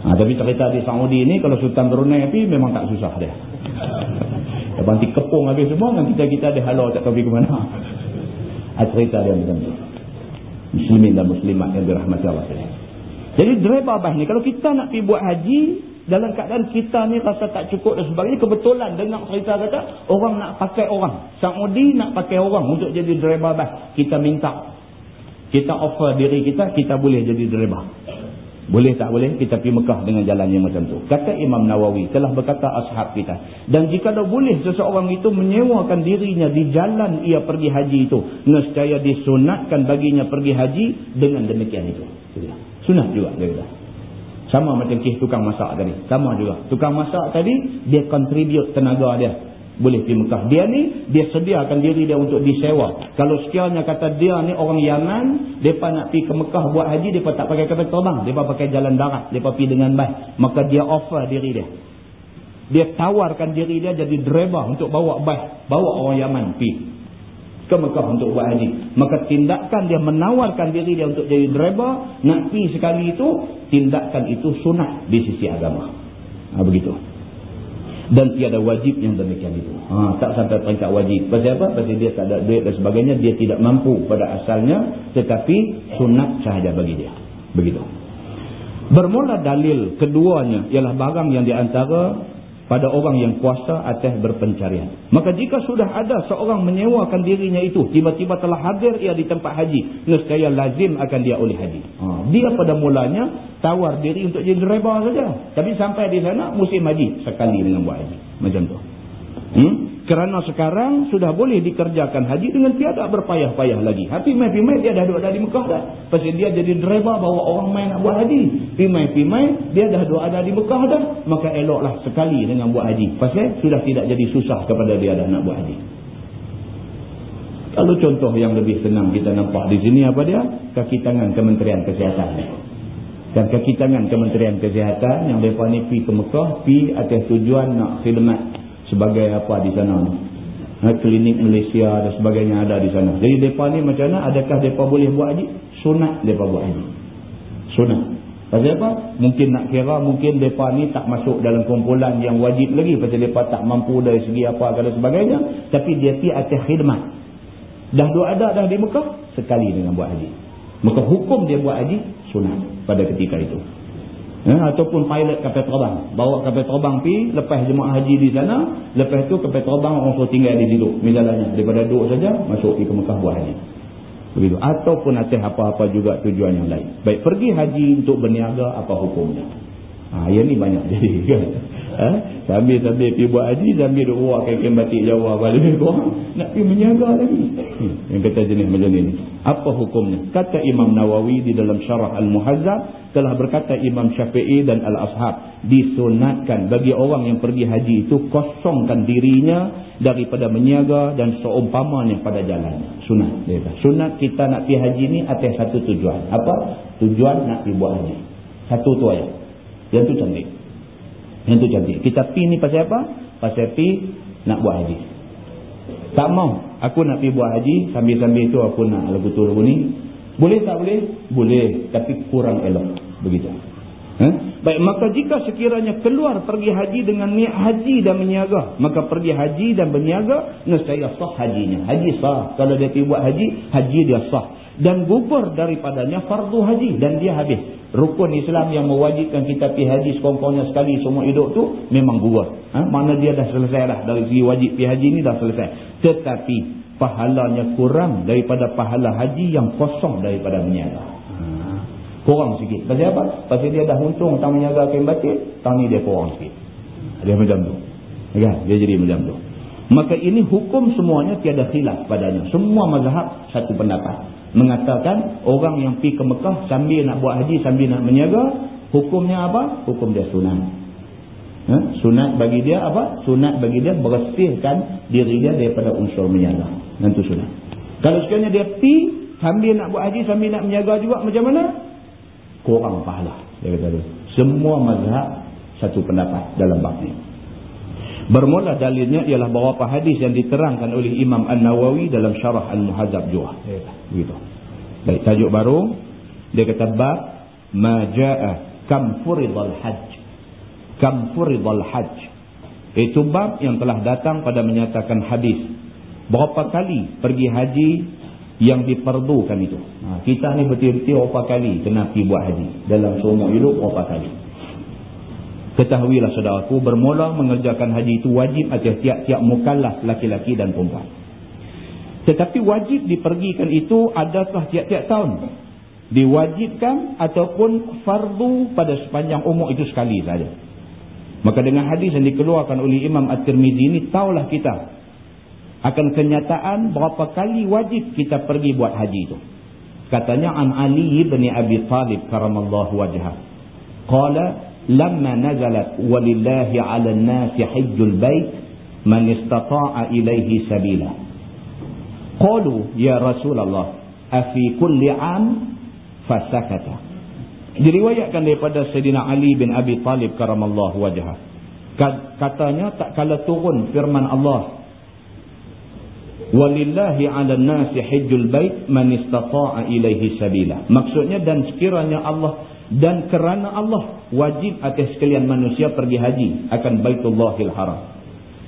Ha, tapi cerita di Saudi ni, kalau Sultan Brunei api, memang tak susah dia. <laughs> Dia nanti kepung habis semua, dan kita-kita ada halau tak tahu pergi ke mana. Ha, cerita dia macam tu muslimin dan muslimat yang dirahmati Allah jadi driver bah ni kalau kita nak pergi buat haji dalam keadaan kita ni rasa tak cukup dan sebagainya kebetulan dengar cerita kata orang nak pakai orang. Saudi nak pakai orang untuk jadi driver bah kita minta. Kita offer diri kita kita boleh jadi driver boleh tak boleh kita pergi Mekah dengan jalan yang macam tu. Kata Imam Nawawi telah berkata ashab kita. Dan jika dah boleh seseorang itu menyewakan dirinya di jalan ia pergi haji itu. Nescaya disunatkan baginya pergi haji dengan demikian itu. Sunat juga. Dia Sama macam kis tukang masak tadi. Sama juga. Tukang masak tadi dia contribute tenaga dia boleh pergi Mekah. Dia ni, dia sediakan diri dia untuk disewa. Kalau sekiranya kata dia ni orang Yaman, mereka nak pergi ke Mekah buat haji, mereka tak pakai kapal terbang. Mereka pakai jalan darat. Mereka pergi dengan baik. Maka dia offer diri dia. Dia tawarkan diri dia jadi driver untuk bawa baik. Bawa orang Yaman pergi ke Mekah untuk buat haji. Maka tindakan dia menawarkan diri dia untuk jadi driver, nak pergi sekali itu, tindakan itu sunat di sisi agama. Ha, begitu dan tiada wajib yang demikian itu. Ha, tak sampai peringkat wajib. Pasal apa? Pasal dia tak ada duit dan sebagainya. Dia tidak mampu pada asalnya. Tetapi sunat sahaja bagi dia. Begitu. Bermula dalil keduanya ialah barang yang diantara pada orang yang kuasa atas berpencarian. Maka jika sudah ada seorang menyewakan dirinya itu, tiba-tiba telah hadir ia di tempat haji, nescaya lazim akan dia oleh haji. Ha, dia pada mulanya tawar diri untuk jadi driver saja. Tapi sampai di sana musim haji sekali dengan buat haji. Macam tu. Hmm? Kerana sekarang sudah boleh dikerjakan haji dengan tiada berpayah-payah lagi. Tapi mai-pimai dia dah duduk di Mekah dah. Pasal dia jadi driver bawa orang main nak buat haji. Pimai-pimai dia dah duduk ada di Mekah dah. Maka eloklah sekali dengan buat haji. Pasal sudah tidak jadi susah kepada dia dah nak buat haji. Kalau contoh yang lebih senang kita nampak di sini apa dia? Kaki tangan Kementerian Kesihatan. dan kaki tangan Kementerian Kesihatan yang mereka ni pergi ke Mekah pergi atas tujuan nak khidmat sebagai apa di sana ha, klinik Malaysia dan sebagainya ada di sana. Jadi mereka ni macam mana? Adakah mereka boleh buat haji? Sunat mereka buat haji. Sunat. Pasal apa? Mungkin nak kira mungkin mereka ni tak masuk dalam kumpulan yang wajib lagi. Pasal mereka tak mampu dari segi apa dan sebagainya. Tapi dia pergi atas khidmat. Dah dua ada dah di Mekah sekali dengan buat haji. Maka hukum dia buat haji sunat pada ketika itu. Ya, ataupun pilot kapal terbang. Bawa kapal terbang pi lepas jemaah haji di sana. Lepas tu kapal terbang orang suruh tinggal di situ. Misalnya daripada duduk saja masuk pergi ke Mekah buat haji. Begitu. Ataupun atas apa-apa juga tujuan yang lain. Baik pergi haji untuk berniaga apa hukumnya. Ha, yang ni banyak jadi <laughs> kan. Ha? Sambil-sambil pergi buat haji Sambil duk buat kain batik Jawa Balik <laughs> korang Nak pergi menjaga lagi hmm. Yang kata jenis macam ni Apa hukumnya Kata Imam Nawawi Di dalam syarah Al-Muhazzab Telah berkata Imam Syafi'i dan Al-Ashab Disunatkan Bagi orang yang pergi haji itu Kosongkan dirinya Daripada menjaga Dan seumpamanya pada jalan Sunat Sunat kita nak pergi haji ni Atas satu tujuan Apa? Tujuan nak pergi buat haji Satu tu ayat Yang tu cantik yang tu cantik. Kita pi ni pasal apa? Pasal pi nak buat haji. Tak mau. Aku nak pi buat haji. Sambil-sambil tu aku nak lagu tu lagu ni. Boleh tak boleh? Boleh. Tapi kurang elok. Begitu. Eh? Baik, maka jika sekiranya keluar pergi haji dengan niat haji dan meniaga. Maka pergi haji dan berniaga. Nescaya sah hajinya. Haji sah. Kalau dia pergi buat haji, haji dia sah dan gugur daripadanya fardu haji. Dan dia habis. Rukun Islam yang mewajibkan kita pergi haji sekongkongnya sekali semua hidup tu memang gugur. Ha? mana dia dah selesai lah. Dari segi wajib pergi haji ni dah selesai. Tetapi pahalanya kurang daripada pahala haji yang kosong daripada menyaga ha. kurang sikit. Pasal apa? pasal dia dah untung tak menyaga kain batik tahun ni dia kurang sikit. Dia macam tu. Kan? dia jadi macam tu. Maka ini hukum semuanya tiada khilaf padanya. Semua mazhab satu pendapat mengatakan orang yang pergi ke Mekah sambil nak buat haji sambil nak menjaga hukumnya apa? hukum dia sunat ha? sunat bagi dia apa? sunat bagi dia bersihkan diri dia daripada unsur menjaga itu sunat kalau sekiranya dia pergi sambil nak buat haji sambil nak menjaga juga macam mana? kurang pahala dia kata dia. semua mazhab satu pendapat dalam bab ini Bermula dalilnya ialah beberapa hadis yang diterangkan oleh Imam An-Nawawi dalam syarah Al-Muhadzab juga. Begitu. Baik, tajuk baru. Dia kata, Bab maja'a kam furidal hajj. Kam furidal hajj. Itu bab yang telah datang pada menyatakan hadis. Berapa kali pergi haji yang diperdukan itu. Ha, kita ni betul-betul berapa kali kena pergi buat haji. Dalam semua hidup berapa kali. Ketahuilah saudaraku, bermula mengerjakan haji itu wajib atas tiap-tiap mukallaf laki-laki dan perempuan. Tetapi wajib dipergikan itu adakah tiap-tiap tahun? Diwajibkan ataupun fardu pada sepanjang umur itu sekali saja. Maka dengan hadis yang dikeluarkan oleh Imam At-Tirmizi ini, tahulah kita akan kenyataan berapa kali wajib kita pergi buat haji itu. Katanya, An Ali bin Abi Talib karamallahu wajah. Qala لما نزلت ولله على الناس حج البيت من استطاع إليه سبيلا قالوا يا رسول الله أفي كل عام فسكت diriwayatkan daripada Sayyidina Ali bin Abi Talib karamallahu wajah katanya tak kala turun firman Allah walillahi 'alan nasi hajjul bait man istata'a ilaihi sabila maksudnya dan sekiranya Allah dan kerana Allah wajib atas sekalian manusia pergi haji akan Baitullahil Haram.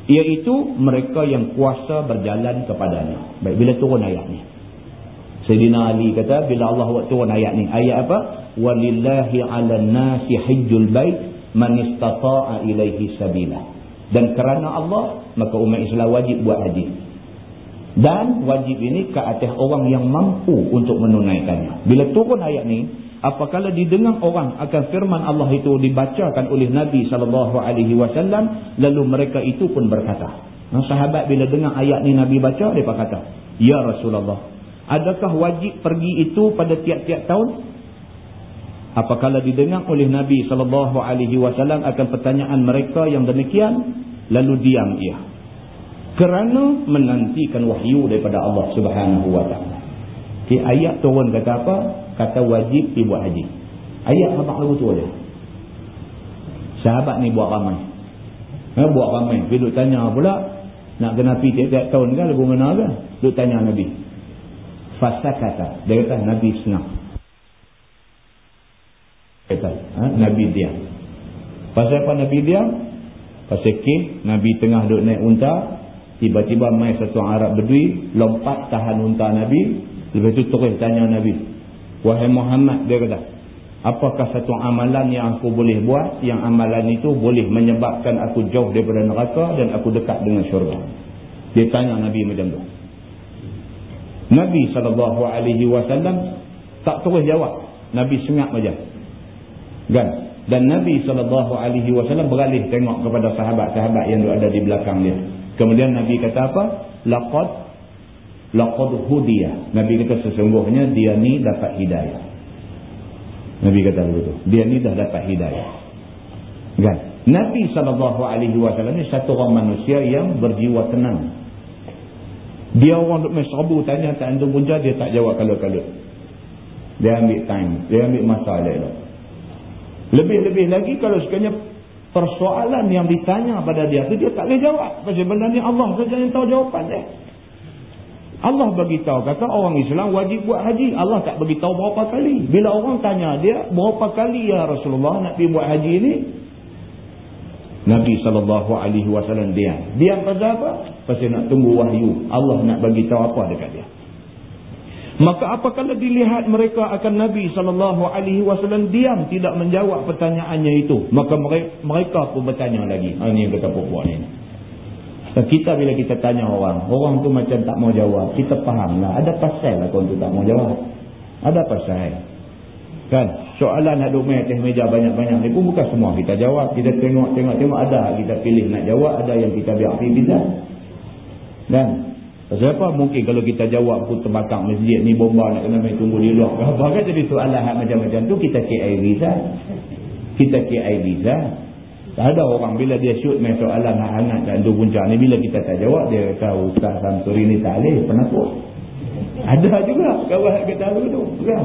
Iaitu mereka yang kuasa berjalan kepadanya. Baik bila turun ayat ni? Sayyidina Ali kata bila Allah buat turun ayat ni ayat apa? Walillahi 'alan nasi hajjul bait man istata'a ilaihi sabila. Dan kerana Allah maka umat Islam wajib buat haji. Dan wajib ini ke atas orang yang mampu untuk menunaikannya. Bila turun ayat ni apabila didengar orang akan firman Allah itu dibacakan oleh Nabi SAW lalu mereka itu pun berkata nah, sahabat bila dengar ayat ni Nabi baca dia kata Ya Rasulullah adakah wajib pergi itu pada tiap-tiap tahun apabila didengar oleh Nabi SAW akan pertanyaan mereka yang demikian lalu diam ia kerana menantikan wahyu daripada Allah Subhanahu Wa Taala. ayat turun kata apa? Kata wajib dibuat haji. Ayat abang lagu tu aja. Sahabat ni buat ramai. Ha, buat ramai. Dia duk tanya pula. Nak kena pergi tiap-tiap tahun kan lagu mana kan? Duk tanya Nabi. Fasa kata. Dia kata Nabi senang. Kata. Ha? Nabi diam. Pasal apa Nabi diam? Pasal ke Nabi tengah duk naik unta. Tiba-tiba main satu Arab berdui. Lompat tahan unta Nabi. Lepas tu terus tanya Nabi. Wahai Muhammad. Dia kata. Apakah satu amalan yang aku boleh buat yang amalan itu boleh menyebabkan aku jauh daripada neraka dan aku dekat dengan syurga. Dia tanya Nabi macam tu. Nabi SAW tak terus jawab. Nabi sengak macam. Kan? Dan Nabi SAW beralih tengok kepada sahabat-sahabat yang ada di belakang dia. Kemudian Nabi kata apa? Laqad laqad hudiyah. Nabi kata sesungguhnya dia ni dapat hidayah. Nabi kata begitu. Dia ni dah dapat hidayah. Kan? Nabi SAW ni satu orang manusia yang berjiwa tenang. Dia orang duk serbu tanya tak antum punca dia tak jawab kalau-kalau. Dia ambil time. Dia ambil masa dia. Lebih-lebih lagi kalau sekiranya persoalan yang ditanya pada dia tu dia tak boleh jawab. Pasal benda ni Allah saja yang tahu jawapan dia. Allah bagi tahu kata orang Islam wajib buat haji. Allah tak bagi tahu berapa kali. Bila orang tanya dia, berapa kali ya Rasulullah nak pergi buat haji ni? Nabi SAW diam. Diam pasal apa? Pasal nak tunggu wahyu. Allah nak bagi tahu apa dekat dia. Maka apakala dilihat mereka akan Nabi SAW diam tidak menjawab pertanyaannya itu. Maka mereka pun bertanya lagi. Ah, yang kata perempuan ini. Kita bila kita tanya orang, orang tu macam tak mau jawab. Kita faham lah. Ada pasal lah orang tu tak mau jawab. Ada pasal. Kan? Soalan nak duduk atas meja banyak-banyak ni pun bukan semua kita jawab. Kita tengok-tengok-tengok ada kita pilih nak jawab. Ada yang kita biar pilih bisa. Kan? Pasal apa? Mungkin kalau kita jawab pun terbakar masjid ni bomba nak kena main tunggu di luar. Apa kan jadi soalan macam-macam tu kita KI visa. Kita KI visa. Tak ada orang bila dia shoot main soalan hangat dan tu punca ni bila kita tak jawab dia kata Ustaz Samsuri ni tak boleh penakut. Ada juga kawan kata tu kan.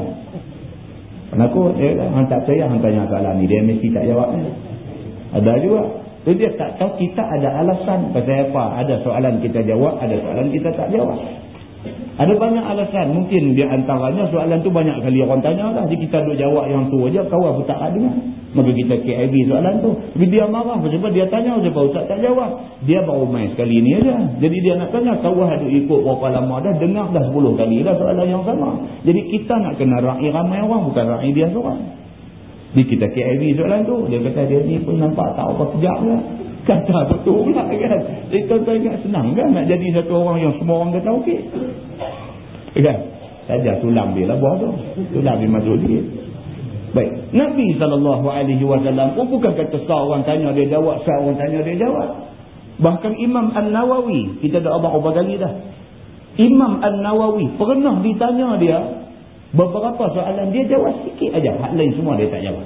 Penakut dia kata hang tak percaya hang tanya soalan ni dia mesti tak jawab ni. Ada juga. Tu dia tak tahu kita ada alasan pasal apa. Ada soalan kita jawab, ada soalan kita tak jawab. Ada banyak alasan. Mungkin di antaranya soalan tu banyak kali orang tanya lah. Jadi kita duk jawab yang tu aja kawan pun tak ada. Maka kita KIV soalan tu. Tapi dia marah. Sebab dia tanya sebab Ustaz tak jawab. Dia baru main sekali ni aja. Jadi dia nak tanya kawan ada ikut berapa lama dah. Dengar dah 10 kali dah soalan yang sama. Jadi kita nak kena ra'i ramai orang. Bukan ra'i dia seorang. Jadi kita KIV soalan tu. Dia kata dia ni pun nampak tak apa kejap lah. Kata betul pula kan. Jadi tuan-tuan ingat senang kan nak jadi satu orang yang semua orang kata okey. Kan? Saja tulang dia lah buah tu. Tulang dia masuk dia. Baik. Nabi SAW bukan kata sah orang tanya dia jawab, sah orang tanya dia jawab. Bahkan Imam An-Nawawi, kita dah abang-abang kali dah. Imam An-Nawawi pernah ditanya dia beberapa soalan dia jawab sikit aja. Hak lain semua dia tak jawab.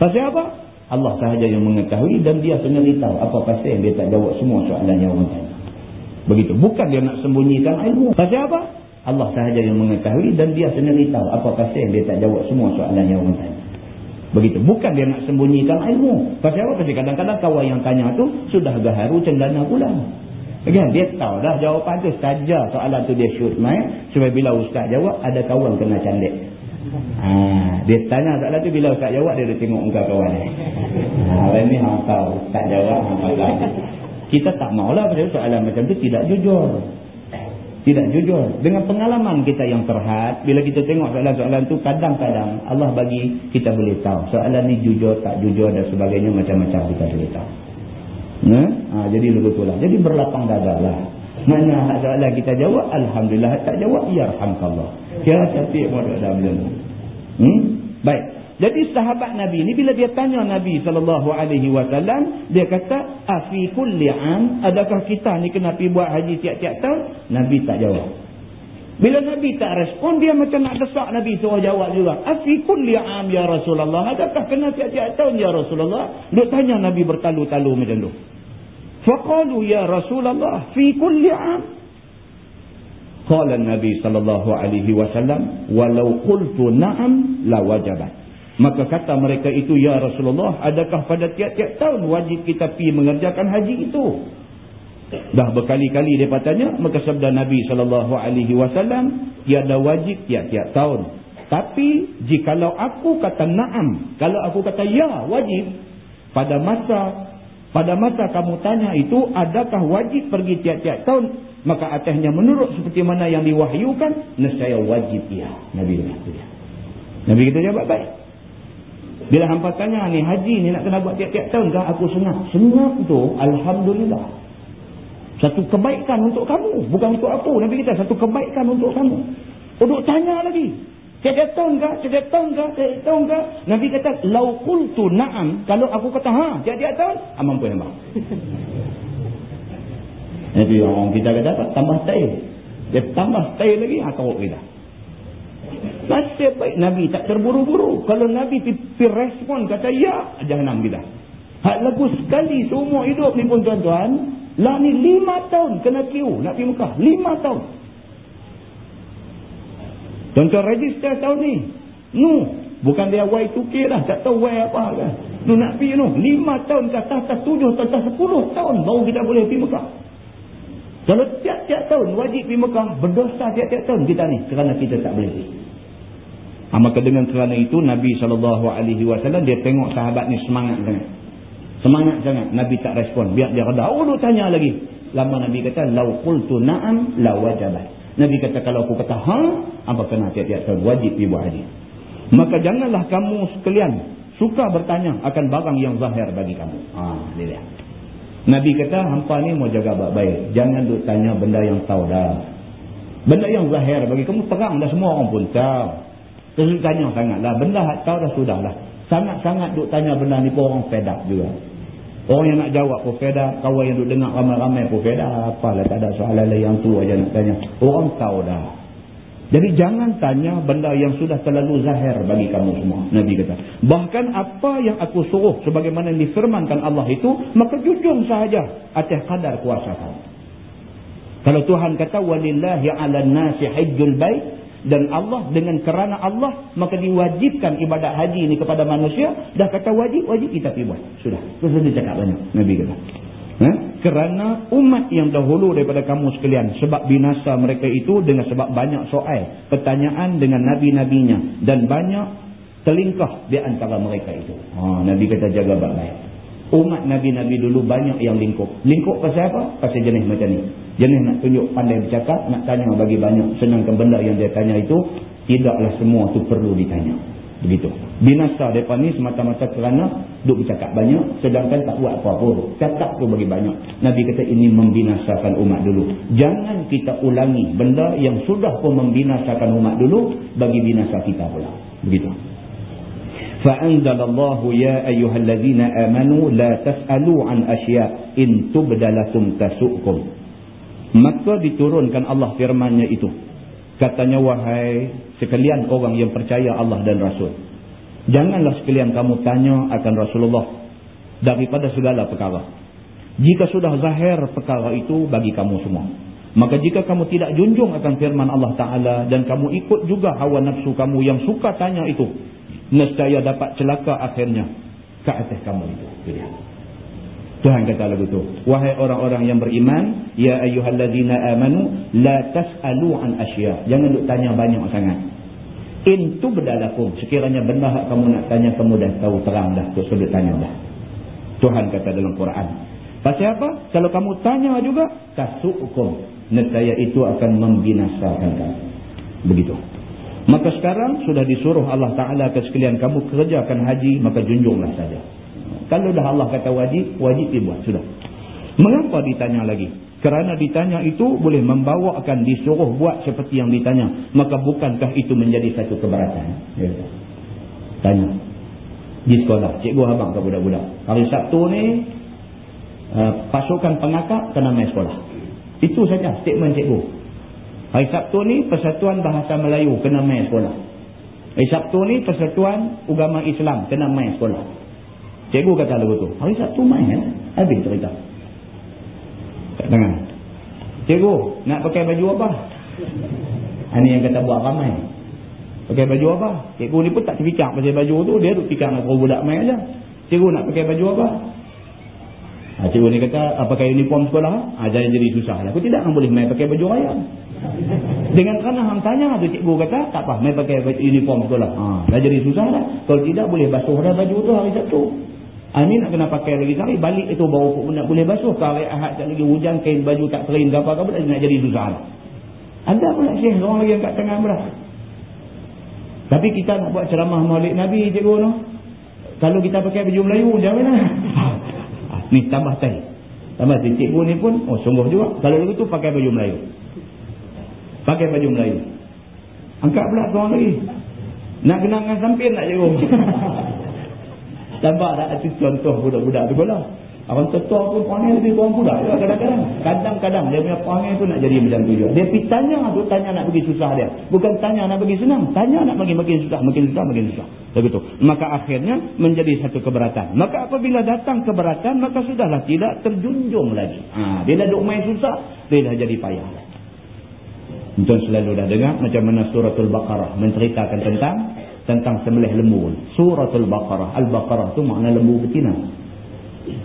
Pasal apa? Allah sahaja yang mengetahui dan dia sendiri tahu apa pasal dia tak jawab semua soalan yang orang tanya. Begitu. Bukan dia nak sembunyikan ilmu. Pasal apa? Allah sahaja yang mengetahui dan dia sendiri tahu apa pasal dia tak jawab semua soalan yang orang tanya. Begitu. Bukan dia nak sembunyikan ilmu. Pasal apa? Pasal kadang-kadang kawan yang tanya tu sudah gaharu cendana pula. Kan? Dia tahu dah jawapan tu saja soalan tu dia shoot main. Supaya bila ustaz jawab ada kawan kena candik. Ha, dia tanya soalan tu bila ustaz jawab dia dah tengok muka kawan dia. Ha, ini hang tahu tak jawab hang tahu. Kita tak maulah pada soalan macam tu tidak jujur. Tidak jujur. Dengan pengalaman kita yang terhad, bila kita tengok soalan-soalan tu kadang-kadang Allah bagi kita boleh tahu soalan ni jujur tak jujur dan sebagainya macam-macam kita boleh tahu. Ya? Ha, jadi begitu lah. Jadi berlapang dada lah. Mana soalan kita jawab, Alhamdulillah tak jawab, Ya Alhamdulillah. Kira cantik pun ada macam tu. Hmm? Baik. Jadi sahabat Nabi ni bila dia tanya Nabi SAW, dia kata, Afi kulli am, adakah kita ni kena pergi buat haji tiap-tiap tahun? Nabi tak jawab. Bila Nabi tak respon, dia macam nak desak Nabi suruh jawab juga. Afi kulli am ya Rasulullah, adakah kena tiap-tiap tahun ya Rasulullah? Dia tanya Nabi bertalu-talu macam tu. Faqalu ya Rasulullah, fi kulli am. Qala Nabi sallallahu alaihi wasallam, "Walau qultu na'am la wajabat." Maka kata mereka itu, "Ya Rasulullah, adakah pada tiap-tiap tahun wajib kita pergi mengerjakan haji itu?" Dah berkali-kali dia tanya, maka sabda Nabi wasallam, "Tiada wajib tiap-tiap tahun." Tapi jikalau aku kata na'am, kalau aku kata ya wajib, pada masa pada masa kamu tanya itu, adakah wajib pergi tiap-tiap tahun? Maka atasnya menurut seperti mana yang diwahyukan, nescaya wajib ya. Nabi kata Nabi kita jawab baik. Bila hampa tanya ni haji ni nak kena buat tiap-tiap tahun kah aku senang? Senang tu Alhamdulillah. Satu kebaikan untuk kamu. Bukan untuk aku. Nabi kita satu kebaikan untuk kamu. Untuk tanya lagi. Tiap-tiap tahun kah? Tiap-tiap tahun kah? Tiap-tiap tahun kah? Nabi kata, Lau kultu na'am. Kalau aku kata, ha, tiap-tiap tahun, aman pun yang <laughs> Jadi orang kita kata, tambah stay. Dia tambah stay lagi, ha, teruk kita. Nasib baik Nabi tak terburu-buru. Kalau Nabi respon, kata, ya, jahannam kita. Hak lagu sekali semua hidup ni pun tuan-tuan. Lah ni lima tahun kena kiu nak pergi Mekah. Lima tahun. Contoh register tahun ni. Nu. Bukan dia Y2K dah. Tak tahu Y apa kan. Nu nak pergi nu. Lima tahun ke atas, atas tujuh, atas sepuluh tahun. Baru kita boleh pergi Mekah. Kalau tiap-tiap tahun wajib pergi Mekah. Berdosa tiap-tiap tahun kita ni. Kerana kita tak boleh pergi. Ha, maka dengan kerana itu Nabi SAW dia tengok sahabat ni semangat sangat. Semangat sangat. Nabi tak respon. Biar dia kata. Oh tanya lagi. Lama Nabi kata. Lau qultu na'am la wajabat. Nabi kata kalau aku kata ha, apa kena tiap-tiap tahun wajib ibu haji. Maka janganlah kamu sekalian suka bertanya akan barang yang zahir bagi kamu. Ha, dia Nabi kata hampa ni mau jaga baik-baik. Jangan duk tanya benda yang tahu dah. Benda yang zahir bagi kamu terang dah semua orang pun tahu. Terus tanya sangatlah. Benda tahu dah sudah lah. Sangat-sangat duk tanya benda ni pun orang fed up juga. Orang yang nak jawab pun feda. Kawan yang duduk dengar ramai-ramai pun feda. Apalah tak ada soalan lain yang tu aja nak tanya. Orang tahu dah. Jadi jangan tanya benda yang sudah terlalu zahir bagi kamu semua. Nabi kata. Bahkan apa yang aku suruh sebagaimana difirmankan Allah itu. Maka jujur sahaja atas kadar kuasa kamu. Kalau Tuhan kata. Walillahi ala nasi hijjul baik dan Allah dengan kerana Allah maka diwajibkan ibadat haji ini kepada manusia dah kata wajib wajib kita pergi buat sudah terus dia cakap banyak Nabi kata ha? kerana umat yang dahulu daripada kamu sekalian sebab binasa mereka itu dengan sebab banyak soal pertanyaan dengan nabi-nabinya dan banyak terlingkah di antara mereka itu ha, Nabi kata jaga baik-baik umat Nabi-Nabi dulu banyak yang lingkup. Lingkup pasal apa? Pasal jenis macam ni. Jenis nak tunjuk pandai bercakap, nak tanya bagi banyak. Senangkan benda yang dia tanya itu, tidaklah semua tu perlu ditanya. Begitu. Binasa mereka ni semata-mata kerana duk bercakap banyak, sedangkan tak buat apa pun. Cakap tu bagi banyak. Nabi kata ini membinasakan umat dulu. Jangan kita ulangi benda yang sudah pun membinasakan umat dulu, bagi binasa kita pula. Begitu. فأنزل الله يا أيها الذين آمنوا لا تسألوا عن أشياء إن تبدلكم تسؤكم maka diturunkan Allah firmannya itu katanya wahai sekalian orang yang percaya Allah dan Rasul janganlah sekalian kamu tanya akan Rasulullah daripada segala perkara jika sudah zahir perkara itu bagi kamu semua maka jika kamu tidak junjung akan firman Allah Ta'ala dan kamu ikut juga hawa nafsu kamu yang suka tanya itu nescaya dapat celaka akhirnya ke atas kamu itu. itu Tuhan kata lagu tu. Wahai orang-orang yang beriman, ya ayyuhallazina amanu la tas'alu an asya. Jangan duk tanya banyak sangat. In tubdalakum. Sekiranya benda hak kamu nak tanya kamu dah tahu terang dah tu sudah tanya dah. Tuhan kata dalam Quran. Pasal apa? Kalau kamu tanya juga tasukum. Nescaya itu akan membinasakan kamu. Begitu. Maka sekarang sudah disuruh Allah Ta'ala ke sekalian kamu kerjakan haji, maka junjunglah saja. Kalau dah Allah kata wajib, wajib dibuat. Sudah. Mengapa ditanya lagi? Kerana ditanya itu boleh membawakan disuruh buat seperti yang ditanya. Maka bukankah itu menjadi satu keberatan? Ya. Tanya. Di sekolah, cikgu abang ke budak-budak. Hari Sabtu ni, uh, pasukan pengakak kena main sekolah. Itu saja statement cikgu. Hari Sabtu ni Persatuan Bahasa Melayu kena main sekolah. Hari Sabtu ni Persatuan Ugama Islam kena main sekolah. Cikgu kata lagu tu. Hari Sabtu main ya? Habis cerita. Tak dengar. Cikgu, nak pakai baju apa? Ini yang kata buat ramai. Pakai baju apa? Cikgu ni pun tak terfikir pasal baju tu. Dia duk fikir nak budak main aja. Cikgu nak pakai baju apa? Ha, cikgu ni kata, ah, pakai uniform sekolah. Ha, jadi jadi susah lah. Aku tidak akan boleh main pakai baju raya. Dengan kerana hang tanya tu cikgu kata, tak apa, main pakai uniform sekolah. Ha, dah jadi susah lah. Kalau tidak boleh basuh dah baju tu hari Sabtu. Ha, ni nak kena pakai lagi sekali. Balik itu baru nak boleh basuh. Kalau Ahad tak lagi hujan, kain baju tak kering ke apa-apa, nak jadi susah lah. Ada pula syekh orang lagi yang kat tengah belah. Tapi kita nak buat ceramah maulid Nabi cikgu no. Kalau kita pakai baju Melayu macam mana? <laughs> ni tambah tadi. Tambah tadi cikgu ni pun oh sungguh juga. Kalau begitu pakai baju Melayu. Pakai baju Melayu. Angkat pula seorang lagi. Nak kenangan samping nak cikgu. <laughs> tambah tak ada contoh budak-budak tu pula. Orang tetua pun panggil lebih kurang pula. Kadang-kadang. Kadang-kadang dia punya panggil tu nak jadi macam tu juga. Dia pergi tanya tu, tanya nak pergi susah dia. Bukan tanya nak pergi senang. Tanya nak pergi makin susah, makin susah, makin susah. Begitu. Maka akhirnya menjadi satu keberatan. Maka apabila datang keberatan, maka sudahlah tidak terjunjung lagi. Ha, bila duk main susah, dia dah jadi payah. Tuan selalu dah dengar macam mana suratul Baqarah menceritakan tentang tentang sembelih lembu. Suratul Baqarah. Al-Baqarah tu makna lembu betina.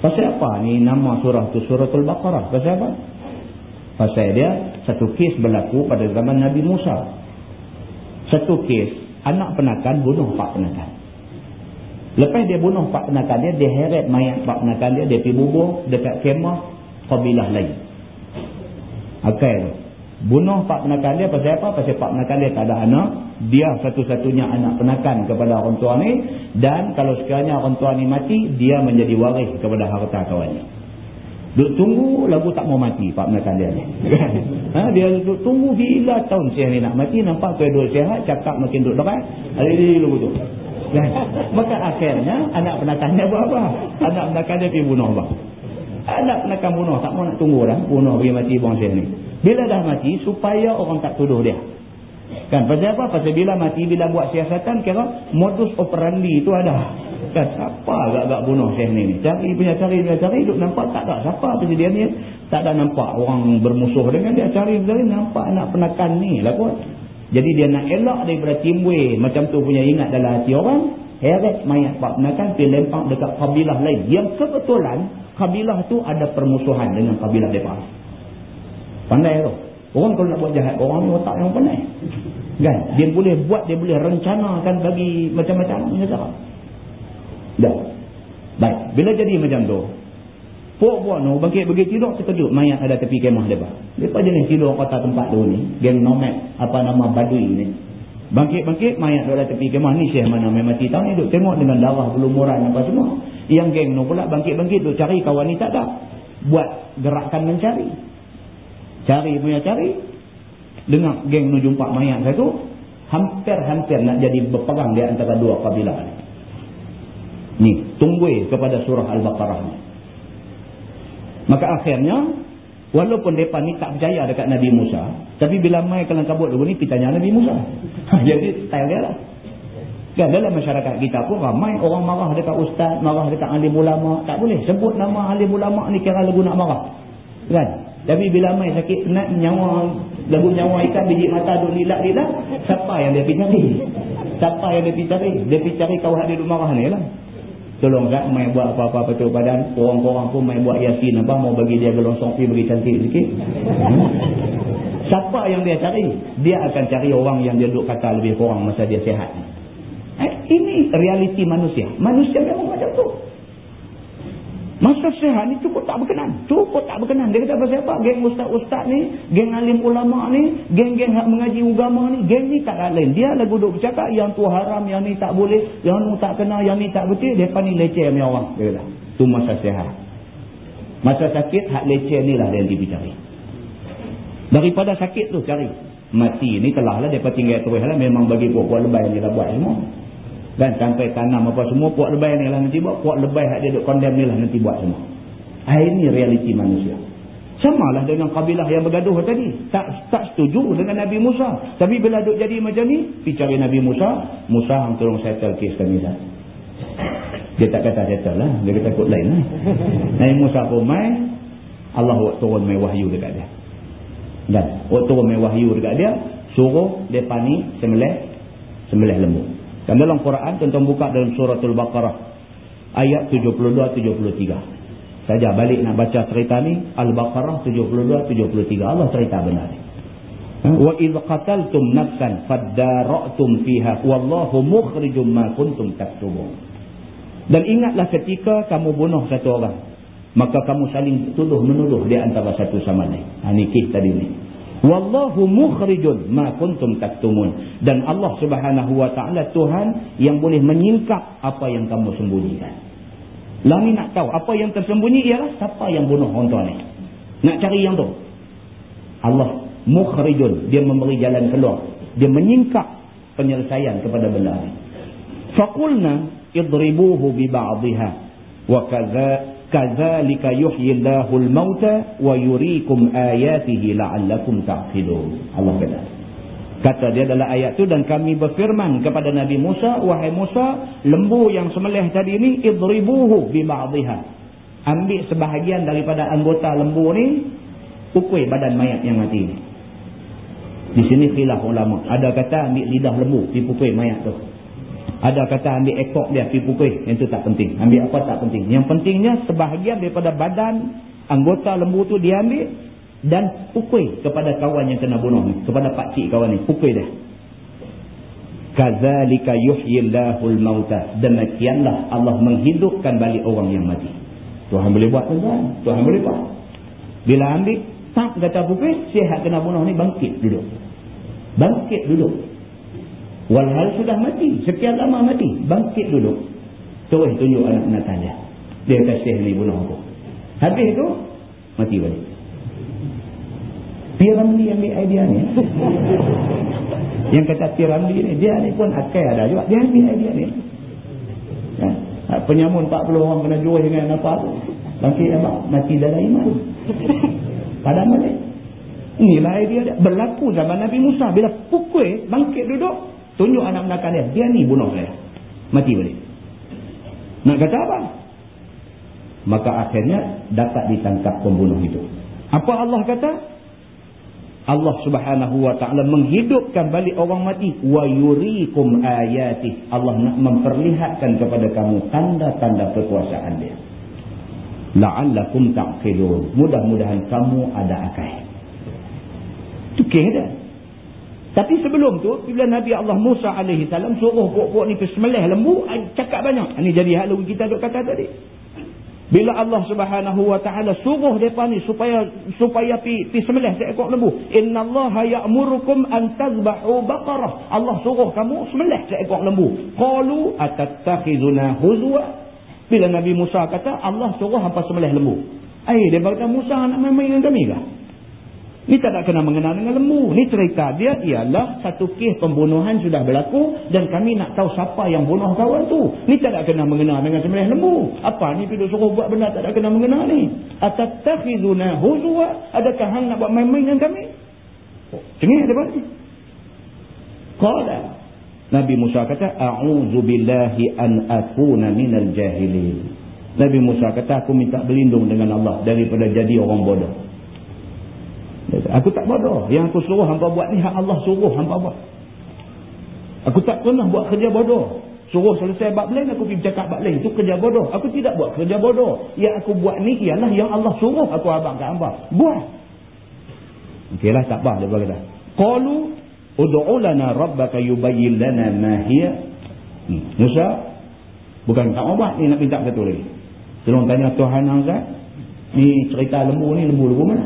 Pasal apa ni nama surah tu suratul Baqarah? Pasal apa? Pasal dia satu kes berlaku pada zaman Nabi Musa. Satu kes anak penakan bunuh pak penakan. Lepas dia bunuh pak penakan dia, dia heret mayat pak penakan dia, dia pergi bubur dekat kemah kabilah lain. Akal tu. Bunuh pak penakan dia pasal apa? Pasal pak penakan dia tak ada anak. Dia satu-satunya anak penakan kepada orang tua ni. Dan kalau sekiranya orang tua ni mati, dia menjadi waris kepada harta kawannya. Duk tunggu lagu tak mau mati pak penakan dia ni. <laughs> ha, dia duk tunggu bila tahun siang ni nak mati. Nampak kau duduk sihat, cakap makin duduk dekat. Ada-ada lagu tu. Kan? Maka akhirnya anak penakan dia buat apa? Anak penakan dia pergi bunuh apa? Anak penakan bunuh. Tak mau nak tunggu dah. Bunuh pergi mati bangsa ni. Bila dah mati, supaya orang tak tuduh dia. Kan, pasal apa? Pasal bila mati, bila buat siasatan, kira modus operandi itu ada. Kan, siapa agak-agak bunuh syekh ni? Cari punya cari, punya cari, duduk nampak tak ada. Siapa pasal dia ni? Tak ada nampak orang bermusuh dengan dia. Cari, cari, nampak nak penakan ni lah kot. Jadi dia nak elak daripada timbul macam tu punya ingat dalam hati orang. Heret mayat pak penakan, pergi lempang dekat kabilah lain. Yang kebetulan, kabilah tu ada permusuhan dengan kabilah mereka. Pandai tu. Orang kalau nak buat jahat, orang ni otak yang pandai. Kan? Dia boleh buat, dia boleh rencanakan bagi macam-macam cara. Dah. Baik. Bila jadi macam tu, Pok buat no, bangkit pergi tidur, terkejut mayat ada tepi kemah dia. Mereka jenis tidur kota tempat tu ni, geng nomad, apa nama badui ni. Bangkit-bangkit, mayat ada tepi kemah ni, syekh mana main mati tahu ni, duk tengok dengan darah, belumuran apa semua. Yang geng no pula bangkit-bangkit, duk cari kawan ni tak ada. Buat gerakan mencari. Cari punya cari. Dengar geng nu jumpa mayat satu. Hampir-hampir nak jadi berperang di antara dua kabilah ni. Ni, tunggu kepada surah Al-Baqarah ni. Maka akhirnya, walaupun mereka ni tak percaya dekat Nabi Musa, tapi bila mai kelang kabut dulu ni, tanya Nabi Musa. <laughs> jadi, style dia lah. Kan dalam masyarakat kita pun ramai orang marah dekat ustaz, marah dekat alim ulama. Tak boleh sebut nama alim ulama ni kira lagu nak marah. Kan? Tapi bila mai sakit penat nyawa lagu nyawa ikan biji mata duk lilak-lilak, siapa yang dia pergi cari? Siapa yang dia pergi cari? Dia pergi cari kau hadir duk marah ni lah. Tolong tak mai buat apa-apa betul badan. Orang-orang pun mai buat yasin apa mau bagi dia gelosong pergi bagi cantik sikit. Hmm? Siapa yang dia cari? Dia akan cari orang yang dia duk kata lebih kurang masa dia sihat. Eh, ini realiti manusia. Manusia memang macam tu. Masa sehat ni cukup tak berkenan. Cukup tak berkenan. Dia kata pasal apa? Geng ustaz-ustaz ni, geng alim ulama ni, geng-geng mengaji agama ni, geng ni tak lain. Dia lah duduk bercakap yang tu haram, yang ni tak boleh, yang tu tak kena, yang ni tak betul. Dia ni leceh punya orang. Dia kata. Itu masa sehat. Masa sakit, hak leceh ni lah yang dicari. Daripada sakit tu cari. Mati ni telah lah. Dia tinggal terus lah. Memang bagi buat-buat lebay ni lah buat semua. Dan sampai tanam apa semua, puak lebay ni lah nanti buat. Puak lebay yang dia duk condemn ni lah nanti buat semua. Ah, ini realiti manusia. Sama lah dengan kabilah yang bergaduh tadi. Tak tak setuju dengan Nabi Musa. Tapi bila duk jadi macam ni, pergi cari Nabi Musa. Musa yang tolong settle kes kami dah. Dia tak kata settle lah. Dia kata kot lain lah. Nabi Musa pun main. Allah turun main wahyu dekat dia. Dan waktu turun wahyu dekat dia, suruh mereka ni semelih, semelih lembu. Dan dalam Quran, tuan buka dalam suratul Baqarah. Ayat 72-73. Saja balik nak baca cerita ni, Al-Baqarah 72-73. Allah cerita benar ni. Ha? Wa idh qataltum nafsan faddara'tum fiha wallahu mukhrijum ma kuntum taktubun. Dan ingatlah ketika kamu bunuh satu orang maka kamu saling tuduh menuduh di antara satu sama lain. Ha ni kis tadi ni. Wallahu mukhrijun ma kuntum taktumun dan Allah Subhanahu wa taala Tuhan yang boleh menyingkap apa yang kamu sembunyikan. Ni nak tahu apa yang tersembunyi ialah siapa yang bunuh orang tua ni. Nak cari yang tu. Allah mukhrijun dia memberi jalan keluar. Dia menyingkap penyelesaian kepada benda ni. Faqulna idribuhu bi ba'dihha wa kadza kadzalika yuhyillahul mauta wa yuriikum ayatihi la'allakum ta'qilun. Allah kata. Kata dia dalam ayat tu dan kami berfirman kepada Nabi Musa wahai Musa lembu yang semelih tadi ni idribuhu bi ba'dihha ambil sebahagian daripada anggota lembu ni pukul badan mayat yang mati di sini khilaf ulama. Ada kata ambil lidah lembu dipukul mayat tu ada kata ambil ekor dia pergi pukul. Yang tu tak penting. Ambil apa tak penting. Yang pentingnya sebahagian daripada badan anggota lembu tu dia ambil. Dan pukul kepada kawan yang kena bunuh ni. Kepada pakcik kawan ni. Pukul dia. Kazalika yuhyillahul mauta. Demikianlah Allah menghidupkan balik orang yang mati. Tuhan boleh buat tuan Tuhan boleh buat. Bila ambil. Tak kata pukul. Sihat kena bunuh ni bangkit duduk. Bangkit duduk. Walhal sudah mati. Sekian lama mati. Bangkit dulu. Terus tunjuk anak Natal dia. Syekh ni bunuh aku. Habis tu, mati balik. Piramli ambil idea ni. <laughs> Yang kata Piramli ni, dia ni pun akal ada juga. Dia ambil idea ni. Ya. Penyamun 40 orang kena jual dengan apa tu. Bangkit apa? Mati dalam iman. <laughs> Padahal balik. Inilah idea dia. Berlaku zaman Nabi Musa. Bila pukul, bangkit duduk. Tunjuk anak belakang dia. Dia ni bunuh saya. Mati balik. Nak kata apa? Maka akhirnya dapat ditangkap pembunuh itu. Apa Allah kata? Allah subhanahu wa ta'ala menghidupkan balik orang mati. Wa yurikum ayatih. Allah nak memperlihatkan kepada kamu tanda-tanda kekuasaan dia. La'allakum ta'qilun. Mudah-mudahan kamu ada akal. Itu kira tapi sebelum tu, bila Nabi Allah Musa salam suruh puak-puak ni persemelih lembu, cakap banyak. Ini jadi hal kita duk kata tadi. Bila Allah subhanahu wa ta'ala suruh mereka ni supaya supaya pi, pi semelih seekor lembu. Inna Allah ya'murukum an tazbahu baqarah. Allah suruh kamu semelih seekor lembu. Qalu atattakhizuna huzwa. Bila Nabi Musa kata, Allah suruh hampa semelih lembu. Eh, dia berkata, Musa nak main-main dengan kami kah? Ini tak nak kena mengenal dengan lembu. Ini cerita dia ialah satu kes pembunuhan sudah berlaku dan kami nak tahu siapa yang bunuh kawan tu. Ini tak nak kena mengenal dengan sebenarnya lembu. Apa ni tu suruh buat benda tak nak kena mengenal ni? Atattakhiduna huzwa? Adakah hang nak buat main-main dengan kami? Cengih ada ni. Qala Nabi Musa kata a'udzu billahi an akuna minal jahilin. Nabi Musa kata aku minta berlindung dengan Allah daripada jadi orang bodoh. Aku tak bodoh. Yang aku suruh hampa buat ni, hak Allah suruh hampa buat. Aku tak pernah buat kerja bodoh. Suruh selesai bab lain, aku pergi bercakap bab lain. Itu kerja bodoh. Aku tidak buat kerja bodoh. Yang aku buat ni ialah yang Allah suruh aku abang kat hampa. Buat. Okeylah, tak apa. Dia berkata. Qalu udu'u lana rabbaka yubayyin lana mahiyya. Hmm. Musa, bukan tak mau buat ni nak minta satu lagi. Tolong tanya Tuhan Azad. Ni cerita lembu ni, lembu-lembu mana?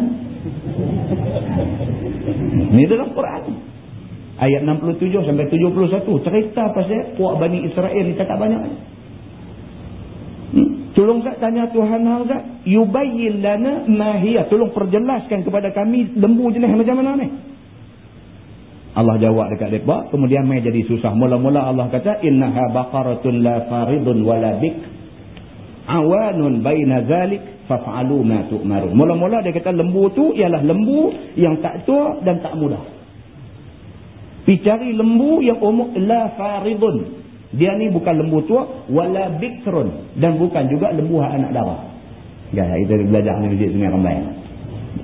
Ini dalam Quran. Ayat 67 sampai 71. Cerita pasal puak Bani Israel ni cakap banyak. Hmm? Tolong saya tanya Tuhan Hazat. Yubayyin lana mahiyah. Tolong perjelaskan kepada kami lembu jenis macam mana ni. Allah jawab dekat mereka. Kemudian mai jadi susah. Mula-mula Allah kata. Innaha baqaratun la faridun wala bik. Awanun baina zalik faf'alu ma tu'marun. Mula-mula dia kata lembu tu ialah lembu yang tak tua dan tak muda. Pi cari lembu yang umur la faridun. Dia ni bukan lembu tua wala bikrun dan bukan juga lembu anak darah. Ya, itu belajar ni masjid Sungai Rambai.